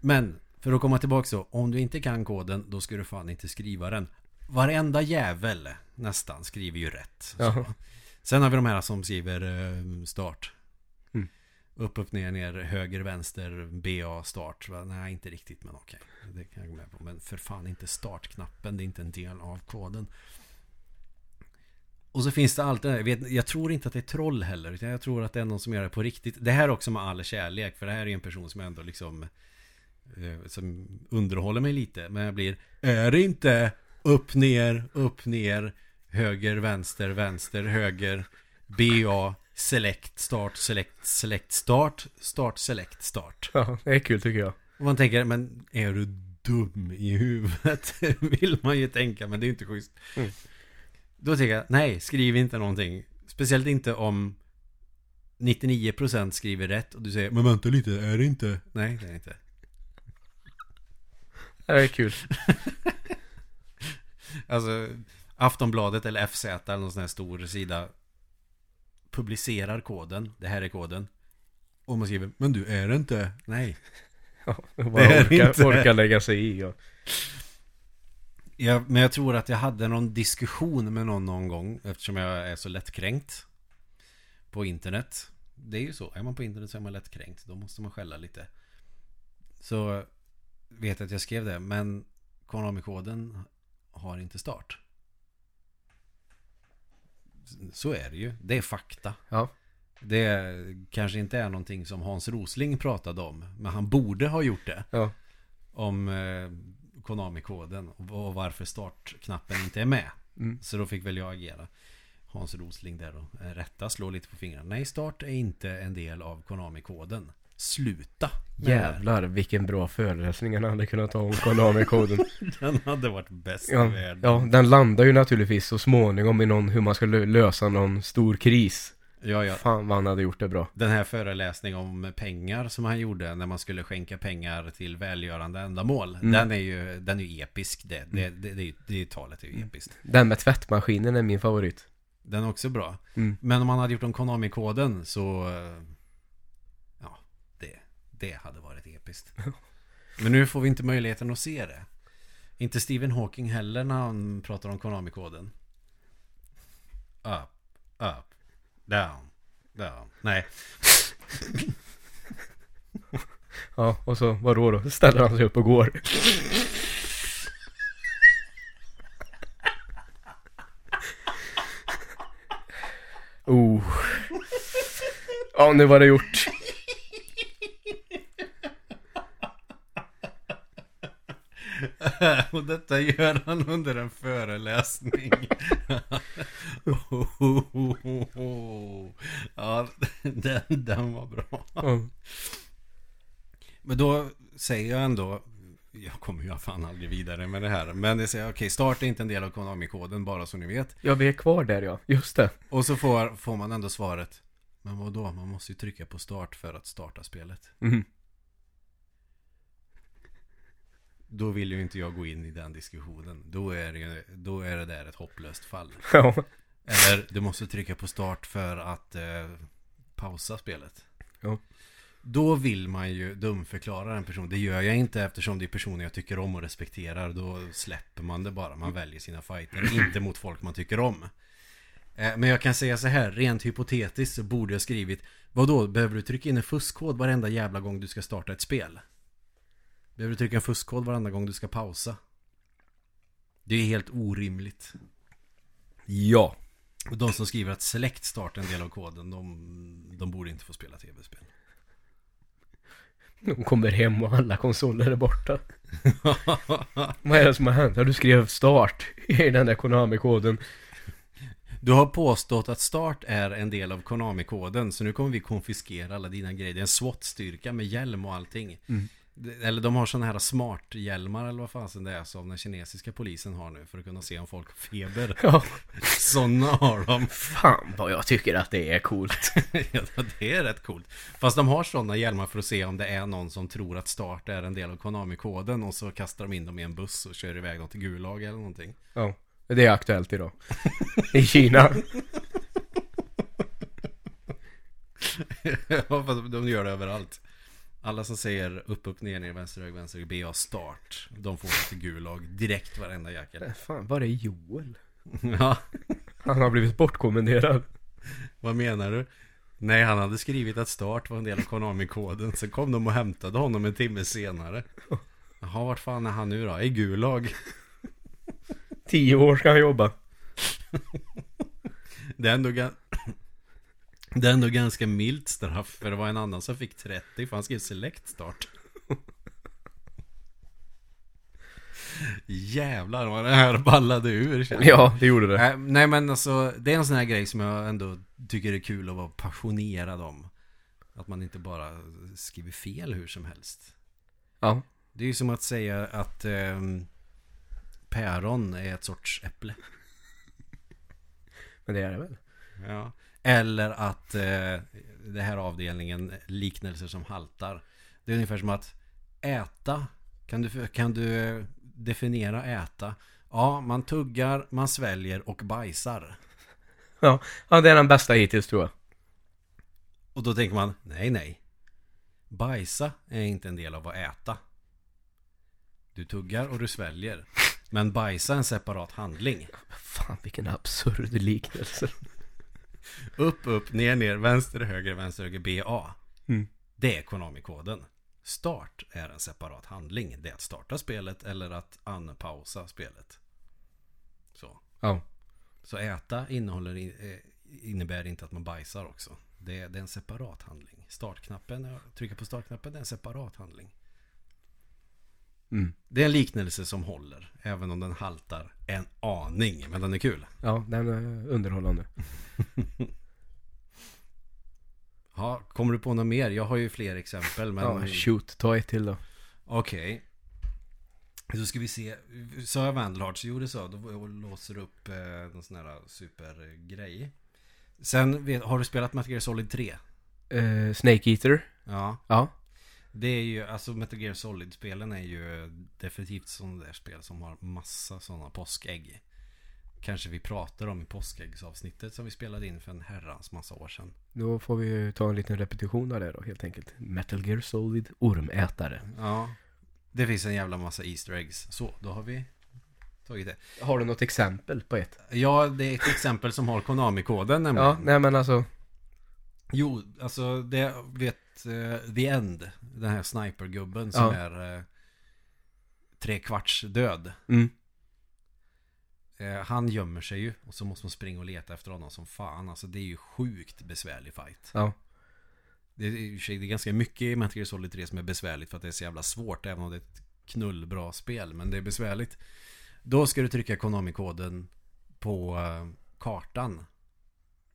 men För att komma tillbaka så, om du inte kan koden, då ska du fan inte skriva den. Varenda jävel nästan skriver ju rätt. Jaha. Sen har vi de här som skriver eh, start. Mm. Upp, upp, ner, ner, höger, vänster, BA, start. Nej, inte riktigt, men okej. Det kan jag gå med på. Men för fan inte startknappen, det är inte en del av koden. Och så finns det alltid, jag, vet, jag tror inte att det är troll heller, utan jag tror att det är någon som gör det på riktigt. Det här också med all kärlek, för det här är en person som ändå liksom eh, som underhåller mig lite. Men jag blir, är det inte upp, ner, upp, ner, höger, vänster, vänster, höger, BA, select, start, select, select, start, start, select, start. Ja, det är kul tycker jag. Och man tänker, men är du dum i huvudet? <laughs> Vill man ju tänka, men det är inte schysst. Mm. Då tänker jag, nej, skriv inte någonting. Speciellt inte om 99% skriver rätt och du säger, men vänta lite, är det inte? Nej, det är det inte. Det är kul. <laughs> Alltså, Aftonbladet eller FZ eller någon sån här stor sida publicerar koden. Det här är koden. Och man skriver, men du, är det inte? Nej. <laughs> Ja, Det bara är orka, inte- orka lägga sig i. Ja. Ja, men jag tror att jag hade någon diskussion med någon någon gång eftersom jag är så lättkränkt på internet. Det är ju så, är man på internet så är man lättkränkt. Då måste man skälla lite. Så vet jag att jag skrev det, men Konami-koden har inte start. Så är det ju. Det är fakta. ja. Det kanske inte är någonting som Hans Rosling pratade om, men han borde ha gjort det Ja. om eh, Konami-koden och varför startknappen inte är med. Mm. Så då fick väl jag agera. Hans Rosling där och eh, rätta, slå lite på fingrarna. Nej, start är inte en del av Konami-koden. Sluta! Jävlar vilken bra föreläsning han hade kunnat ta om Konami-koden. <laughs> Den hade varit bäst i Ja, världen. ja, den landar ju naturligtvis så småningom i någon, hur man ska lö- lösa någon stor kris. Ja, ja. Fan vad han hade gjort det bra. Den här föreläsningen om pengar som han gjorde när man skulle skänka pengar till välgörande ändamål. Mm. Den är ju den är ju episk. Det, det, det, det, det talet är ju episkt. Den med tvättmaskinen är min favorit. Den är också bra. Mm. Men om man hade gjort om Konami-koden så... Ja, det, det hade varit episkt. <laughs> Men nu får vi inte möjligheten att se det. Inte Stephen Hawking heller när han pratar om Konami-koden. Up, up, down, down. Nej, <laughs> Ja, och så vadå då? Ställer han sig upp och går. <laughs> Oh. Ja, nu var det gjort. <laughs> och detta gör han under en föreläsning. <laughs> ja, den, den var bra. Ja. Men då säger jag ändå Jag kommer ju fan aldrig vidare med det här Men det säger okej start är inte en del av Konami-koden bara så ni vet ja, vi är kvar där ja. Just det. Och så får, får man ändå svaret Men vad då? Man måste ju trycka på start för att starta spelet Mhm. Då vill ju inte jag gå in i den diskussionen Då är det, då är det där ett hopplöst fall <laughs> Ja. Eller du måste trycka på start för att eh, pausa spelet. Ja. Då vill man ju dumförklara en person. Det gör jag inte eftersom det är personer jag tycker om och respekterar. Då släpper man det bara. Man väljer sina fighter. <laughs> inte mot folk man tycker om. Eh, Men jag kan säga så här, rent hypotetiskt så borde jag skrivit Vadå, behöver du trycka in en fuskkod varenda jävla gång du ska starta ett spel? Behöver du trycka en fuskkod varenda gång du ska pausa? Det är helt orimligt. Ja. Och de som skriver att select start är en del av koden, de, de borde inte få spela tv-spel. De kommer hem och alla konsoler är borta. <laughs> Vad är det som har hänt? Ja, du skrev start i den där Konami-koden. Du har påstått att start är en del av Konami-koden, så nu kommer vi konfiskera alla dina grejer. Det är en SWAT-styrka med hjälm och allting. Mm. Eller de har sådana här smart-hjälmar eller vad fasen det är som den kinesiska polisen har nu för att kunna se om folk har feber. <laughs> Ja. Sådana har de. Fan vad jag tycker att det är coolt. <laughs> ja, det är rätt coolt. Fast de har sådana hjälmar för att se om det är någon som tror att start är en del av Konami-koden och så kastar de in dem i en buss och kör iväg dem till Gulag eller någonting. Ja. Det är aktuellt idag. I Kina. <laughs> ja, fast de gör det överallt. Alla som säger upp, upp, ner, ner, vänster, höger, vänster, BA, start. De får ett Gulag direkt varenda jäkel. Äh, Fan, var är Joel? <laughs> Ja, Han har blivit bortkommenderad. vad menar du? Nej, han hade skrivit att start var en del av Konami-koden. Så kom de och hämtade honom en timme senare. Jaha, vart fan är han nu då? I Gulag. Tio år ska han jobba. Det är ändå, det är ändå ganska milt straff. För det var en annan som fick 30 för han skrev select start. Jävlar vad det här ballade ur känner jag. Ja, det gjorde det. Nej, nej men alltså det är en sån här grej som jag ändå tycker är kul att vara passionerad om. Att man inte bara skriver fel hur som helst. Ja. Det är ju som att säga att ehm, päron är ett sorts äpple. Men det är det väl? Ja. Eller att eh, det här avdelningen liknelser som haltar. Det är ungefär som att äta. Kan du, kan du eh, definiera äta? Ja, man tuggar, man sväljer och bajsar. Ja, ja det är den bästa hittills tror jag. Och då tänker man, nej nej. Bajsa är inte en del av att äta. Du tuggar och du sväljer. Men bajsa är en separat handling. Fan vilken absurd liknelse. Upp, upp, ner, ner, vänster, höger, vänster, höger, BA. Mm. Det är Konami-koden. Start är en separat handling. Det är att starta spelet eller att unpausa spelet. Så. Ja. Så äta innehåller, eh, innebär inte att man bajsar också. Det är, det är en separat handling. Startknappen, trycka på startknappen, det är en separat handling. Mm. Det är en liknelse som håller, även om den haltar en aning. Men den är kul. Ja, den är underhållande. <laughs> Ja, kommer du på något mer? Jag har ju fler exempel. Men... Ja, shoot. Ta ett till då. Okej. Så ska vi se. Sa jag Vandalhearts? Jo det sa jag. Då låser du upp eh, någon sån här supergrej. Sen har du spelat Metal Gear Solid 3? Eh, Snake Eater. Ja. Ja. Det är ju, alltså Metal Gear Solid-spelen är ju definitivt sådana där spel som har massa sådana påskägg. Kanske vi pratar om i påskäggsavsnittet som vi spelade in för en herrans massa år sedan. Då får vi ju ta en liten repetition av det då helt enkelt. Metal Gear Solid ormätare. Ja. Det finns en jävla massa Easter eggs. Så, då har vi tagit det. Har du något exempel på ett? Ja, det är ett exempel som har Konami-koden nämligen. Ja, nej men alltså. Jo, alltså det vet uh, The End. Den här snipergubben som Ja. är uh, tre kvarts död. Mm. Eh, han gömmer sig ju och så måste man springa och leta efter honom som fan. Alltså det är ju sjukt besvärlig fight. Ja. Det är, det är ganska mycket i Metal Solid 3 som är besvärligt för att det är så jävla svårt. Även om det är ett knullbra spel. Men det är besvärligt. Då ska du trycka Konami-koden på kartan.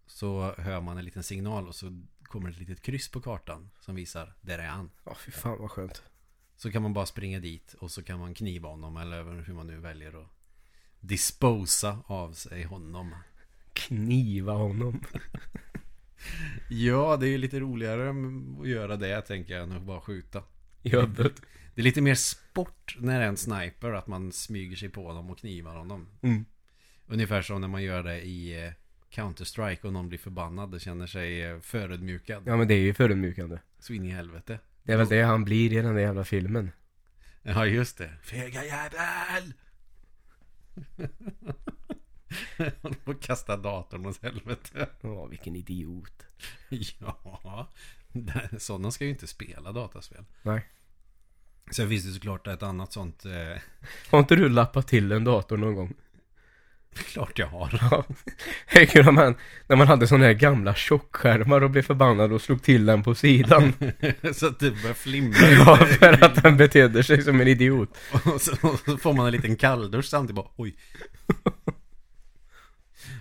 Så hör man en liten signal och så kommer ett litet kryss på kartan som visar där är han. Ja, fy fan vad skönt. Så kan man bara springa dit och så kan man kniva honom eller hur man nu väljer att disposa av sig honom. Kniva honom. Ja, det är ju lite roligare att göra det tänker jag än att bara skjuta. I huvudet. Det är lite mer sport när det är en sniper att man smyger sig på honom och knivar honom. Mm. Ungefär som när man gör det i eh, Counter-Strike och någon blir förbannad och känner sig eh, förödmjukad. Ja men det är ju förödmjukande. Så in i helvete. Det är väl det han blir i den där jävla filmen. Ja, just det. Fega jävel! <laughs> och kasta datorn åt helvete. Ja, vilken idiot. Ja, <laughs> sådana ska ju inte spela dataspel. Nej. Sen finns det såklart ett annat sånt. Eh, Har inte du lappat till en dator någon gång? <laughs> klart jag har. Ja. Det kul när man, när man hade sådana här gamla tjockskärmar och blev förbannad och slog till den på sidan. <laughs> så att det börjar flimra. <laughs> ja, för att den betedde sig som en idiot. Och så, och så får man en liten kalldusch samtidigt bara oj.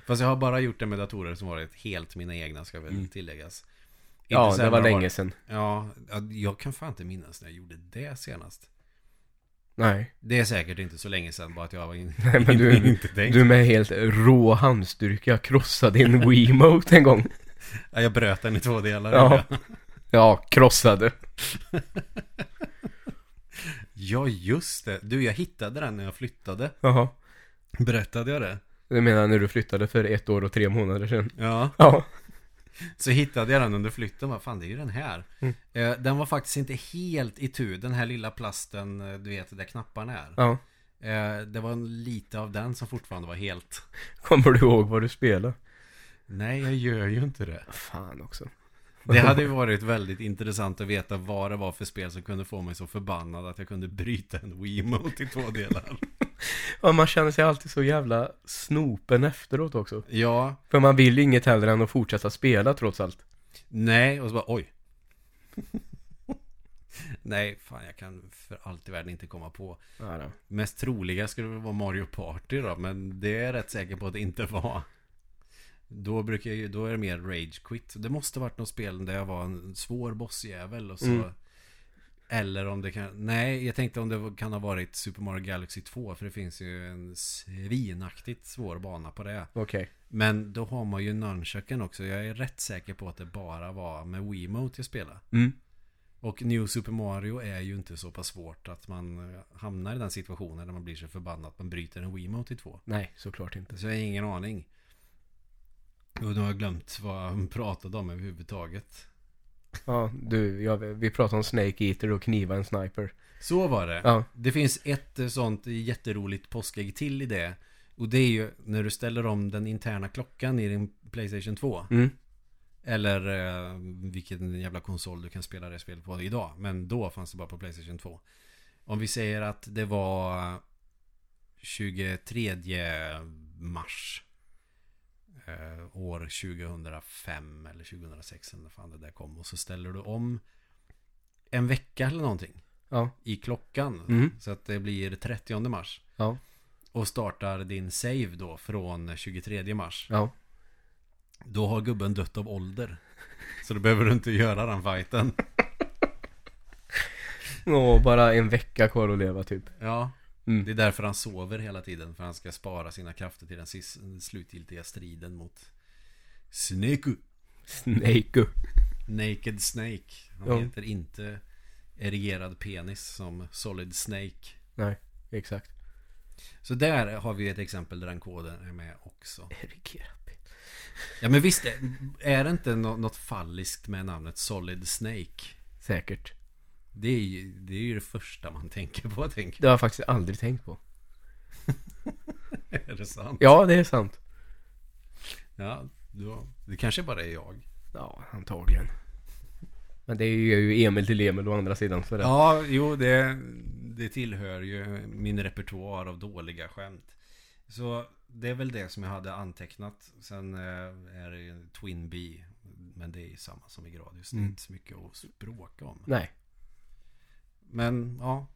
Fast jag har bara gjort det med datorer som varit helt mina egna ska väl Mm. tilläggas. Ja, Inte det sen var länge sedan. Ja, ja, jag kan fan inte minnas när jag gjorde det senast. Nej. Det är säkert inte så länge sedan bara att jag var in, <laughs> Nej, men du, inte tänkt. du med helt rå handstyrka krossade din Wiimote en gång. <laughs> Ja, jag bröt den i två delar. Ja. Ja, krossade. <laughs> ja, just det. Du, jag hittade den när jag flyttade. Jaha. Berättade jag det? Du menar när du flyttade för ett år och tre månader sedan? Ja. Ja. <laughs> Så hittade jag den under flytten. Vad fan, det är ju den här. Mm. Eh, Den var faktiskt inte helt i tur. Den här lilla plasten, eh, du vet, där knapparna är. Ja. Eh, Det var en lite av den som fortfarande var helt. <laughs> Kommer du ihåg vad du spelade? Nej, jag gör ju inte det. Fan också. Det hade ju <laughs> varit väldigt intressant att veta vad det var för spel som kunde få mig så förbannad att jag kunde bryta en Wiimote i två delar. <laughs> Ja, man känner sig alltid så jävla snopen efteråt också. Ja, För man vill ju inget hellre än att fortsätta spela trots allt. nej, och så bara oj. <laughs> nej, fan jag kan för allt i världen inte komma på. Ja. Mest troliga skulle det vara Mario Party då, men det är jag rätt säker på att det inte var. Då brukar jag ju, då är det mer Rage Quit. Det måste varit något spel där jag var en svår bossjävel och så Mm. Eller om det kan, nej jag tänkte om det kan ha varit Super Mario Galaxy 2 För det finns ju en svinaktigt svår bana på det Okej. Men då har man ju nunchucken också Jag är rätt säker på att det bara var med Wiimote jag spelade Mm. Och New Super Mario är ju inte så pass svårt att man eh, hamnar i den situationen När man blir så förbannad att man bryter en Wiimote i två Nej, såklart inte. Så jag har ingen aning Och nu har jag glömt vad han pratade om överhuvudtaget Ja, du, ja, vi pratar om Snake Eater och kniva en sniper. Så var det Ja. Det finns ett eh, sånt jätteroligt påskägg till i det Och det är ju när du ställer om den interna klockan i din Playstation 2 Mm. Eller eh, vilken jävla konsol du kan spela det spelet på idag Men då fanns det bara på Playstation 2 Om vi säger att det var 23 mars eh, År 2005 eller 2006 eller fan det där kom Och så ställer du om En vecka eller någonting Ja. i klockan. Mm. Så att det blir 30 mars. Ja. Och startar din save då från 23 mars. Ja. Då har gubben dött av ålder. Så då behöver du inte göra den fighten. <laughs> Och bara en vecka kvar att leva typ. Ja, Mm. det är därför han sover hela tiden. För han ska spara sina krafter till den sis- slutgiltiga striden mot Snake. Snake. Naked Snake. Han Ja. heter inte erigerad penis som Solid Snake. Nej, exakt. Så där har vi ett exempel där den koden är med också. Erigerat. Ja men visst, är- det inte nå- något falliskt med namnet Solid Snake? Säkert. Det är, ju, det är ju det första man tänker på, tänker Det har jag faktiskt aldrig tänkt på. <laughs> Är det sant? Ja, det är sant. Ja, då, det kanske bara är jag. Ja, antagligen. Men det är ju Emil till Emil å andra sidan. Så det. Ja, jo, det, det tillhör ju min repertoar av dåliga skämt. Så det är väl det som jag hade antecknat. Sen eh, är det ju Twin Bee. Men det är ju samma som i Gradius. Det är Mm. inte så mycket att språka om. Nej. Men ja,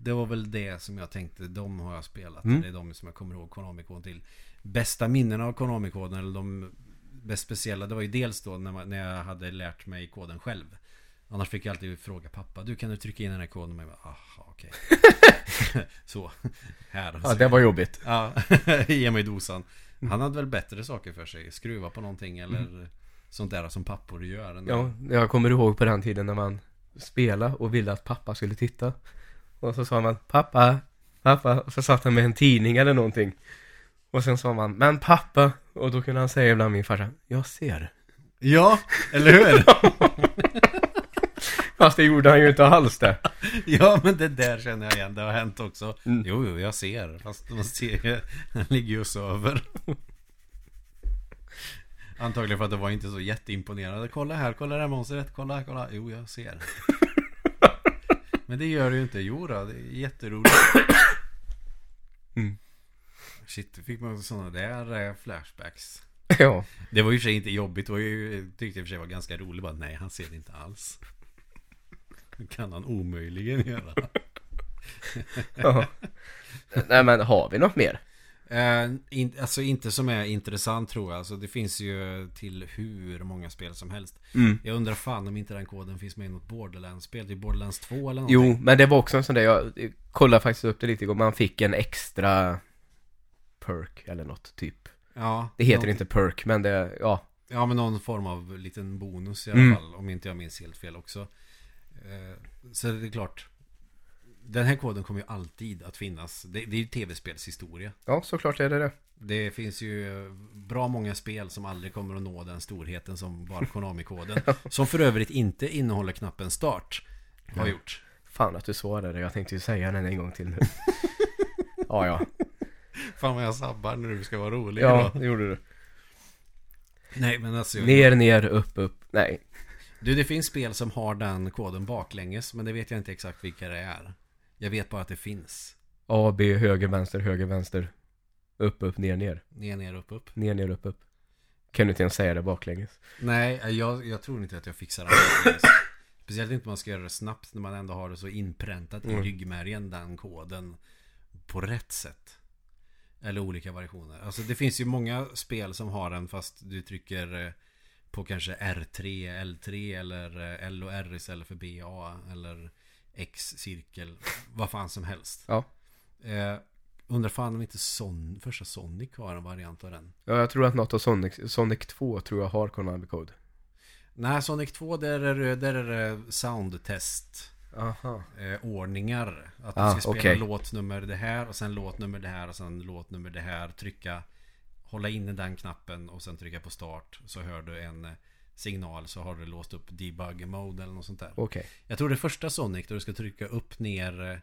det var väl det som jag tänkte. De har jag spelat. Mm. Det är de som jag kommer ihåg Konami-koden till. Bästa minnena av Konami-koden, eller de bäst speciella, det var ju dels då när, man, när jag hade lärt mig koden själv. Annars fick jag alltid fråga pappa, du kan du trycka in den här koden? Och jag bara, aha, okej. <laughs> Så, här. Ja, det var jobbigt. Ja, <laughs> ge mig dosan. Han hade väl bättre saker för sig. Skruva på någonting eller sånt där som pappor gör. Ja, jag kommer ihåg på den tiden när man spelade och ville att pappa skulle titta. Och så sa man pappa, pappa. Och så satt han med en tidning eller någonting. Och sen sa man, men pappa. Och då kunde han säga ibland min farsa, jag ser. ja eller hur? <laughs> Fast det gjorde han ju inte alls det. Ja, men det där känner jag igen. Det har hänt också. Mm. Jo, jo, jag ser. Fast man ser Han <laughs> ligger ju och söver. Antagligen för att det var inte så jätteimponerande. Kolla här, kolla det här monstret. Kolla kolla. Jo, jag ser. Men det gör det ju inte. Jo då, det är jätteroligt. Mm. Shit, fick man sådana där eh, flashbacks. Ja. Det var ju för sig inte jobbigt. Det var ju, tyckte och för sig var ganska roligt. Bara, nej, han ser det inte alls. Det kan han omöjligen göra. ja. Nej men har vi något mer? Eh, in, alltså inte som är intressant tror jag. Alltså det finns ju till hur många spel som helst. Mm. Jag undrar fan om inte den koden finns med i något Borderlands-spel. Typ Borderlands 2 eller någonting. Jo, men det var också en sån där, jag kollade faktiskt upp det lite igår, man fick en extra perk eller något typ. Ja, Det heter någon, inte perk, men det, ja. Ja, men någon form av liten bonus i alla Mm. fall. Om inte jag minns helt fel också. Eh, så det är klart. Den här koden kommer ju alltid att finnas. Det, det är ju tv-spelshistoria. Ja, såklart är det det. Det finns ju bra många spel som aldrig kommer att nå den storheten som bara Konami-koden. <laughs> som för övrigt inte innehåller knappen start. Har Ja. gjort. Fan att du svarade, jag tänkte ju säga den en gång till nu. <laughs> ja, ja. Fan vad jag sabbar när du ska vara rolig Ja, idag. det gjorde du. Nej men alltså. Ner, ner, upp, upp. Nej. Du det finns spel som har den koden baklänges. Men det vet jag inte exakt vilka det är. Jag vet bara att det finns. A, B, höger, vänster, höger, vänster. Upp, upp, ner, ner. Ner, ner, upp, upp. Ner, ner, upp, upp. Kan du inte ens säga det baklänges? Nej, jag, jag tror inte att jag fixar det baklänges. Speciellt inte om man ska göra det snabbt när man ändå har det så inpräntat i Mm. ryggmärgen den koden på rätt sätt. Eller olika variationer. Alltså det finns ju många spel som har den fast du trycker eh, på kanske R3, L3 eller eh, L och R istället för BA eller X-cirkel. Vad fan som helst. Ja. Eh, undrar fan om inte Son, första Sonic har en variant av den. Ja, jag tror att något av Sonic, Sonic 2 tror jag har Konami Code. Nej, Sonic 2 där är det, där är det soundtest eh, ordningar. Att du Ah, ska spela okej. låt nummer det här och sen låt nummer det här och sen låt nummer det här. Trycka, hålla inne den knappen och sen trycka på start. Så hör du en signal så har du låst upp debug mode eller något sånt där. Okej. Jag tror det första Sonic då du ska trycka upp, ner, eh,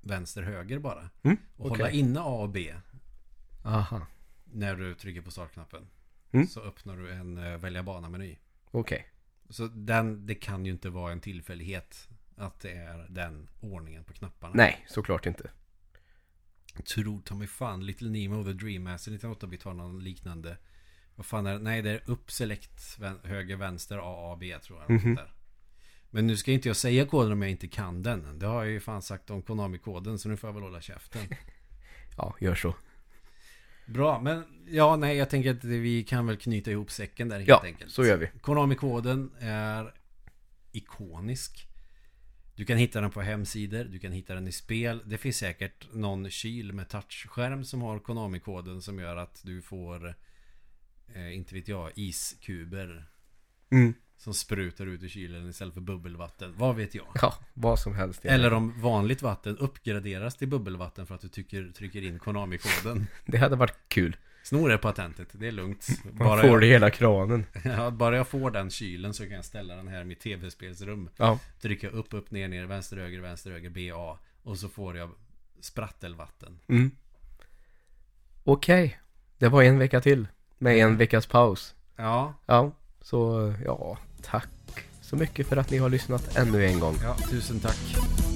vänster, höger bara. Mm, Och okej. hålla inne A och B Aha. när du trycker på startknappen. Mm. Så öppnar du en eh, välja bana-meny. Okej. Så den, det kan ju inte vara en tillfällighet att det är den ordningen på knapparna. Nej, såklart inte. Tror ta mig fan, Little Nemo The Dream Master 98-bit har någon liknande. Vad fan är det? Nej, det är upp, select, vän, höger, vänster, A, A, B tror jag. sånt där. Men nu ska inte jag säga koden om jag inte kan den. Det har jag ju fan sagt om Konami-koden, så nu får jag väl hålla käften. <laughs> Ja, gör så. Bra, men ja, nej, jag tänker att vi kan väl knyta ihop säcken där helt Ja, enkelt. så gör vi. Konami-koden är ikonisk. Du kan hitta den på hemsidor, du kan hitta den i spel. Det finns säkert någon kyl med touchskärm som har Konami-koden som gör att du får, eh, inte vet jag, iskuber Mm. som sprutar ut ur kylen istället för bubbelvatten. Vad vet jag? Ja, vad som helst. Eller om vanligt vatten uppgraderas till bubbelvatten för att du tycker, trycker in Konami-koden. <laughs> Det hade varit kul. Snor det patentet, det är lugnt. Man får jag, det i hela kranen. <laughs> Ja, bara jag får den kylen så kan jag ställa den här i mitt tv-spelsrum. Ja. Trycka upp, upp, ner, ner, vänster, höger, vänster, höger, BA. Och så får jag sprattelvatten. Mm. Okej. Det var en vecka till. Med en veckas paus. Ja, Ja, så ja, tack så mycket för att ni har lyssnat ännu en gång. ja, tusen tack.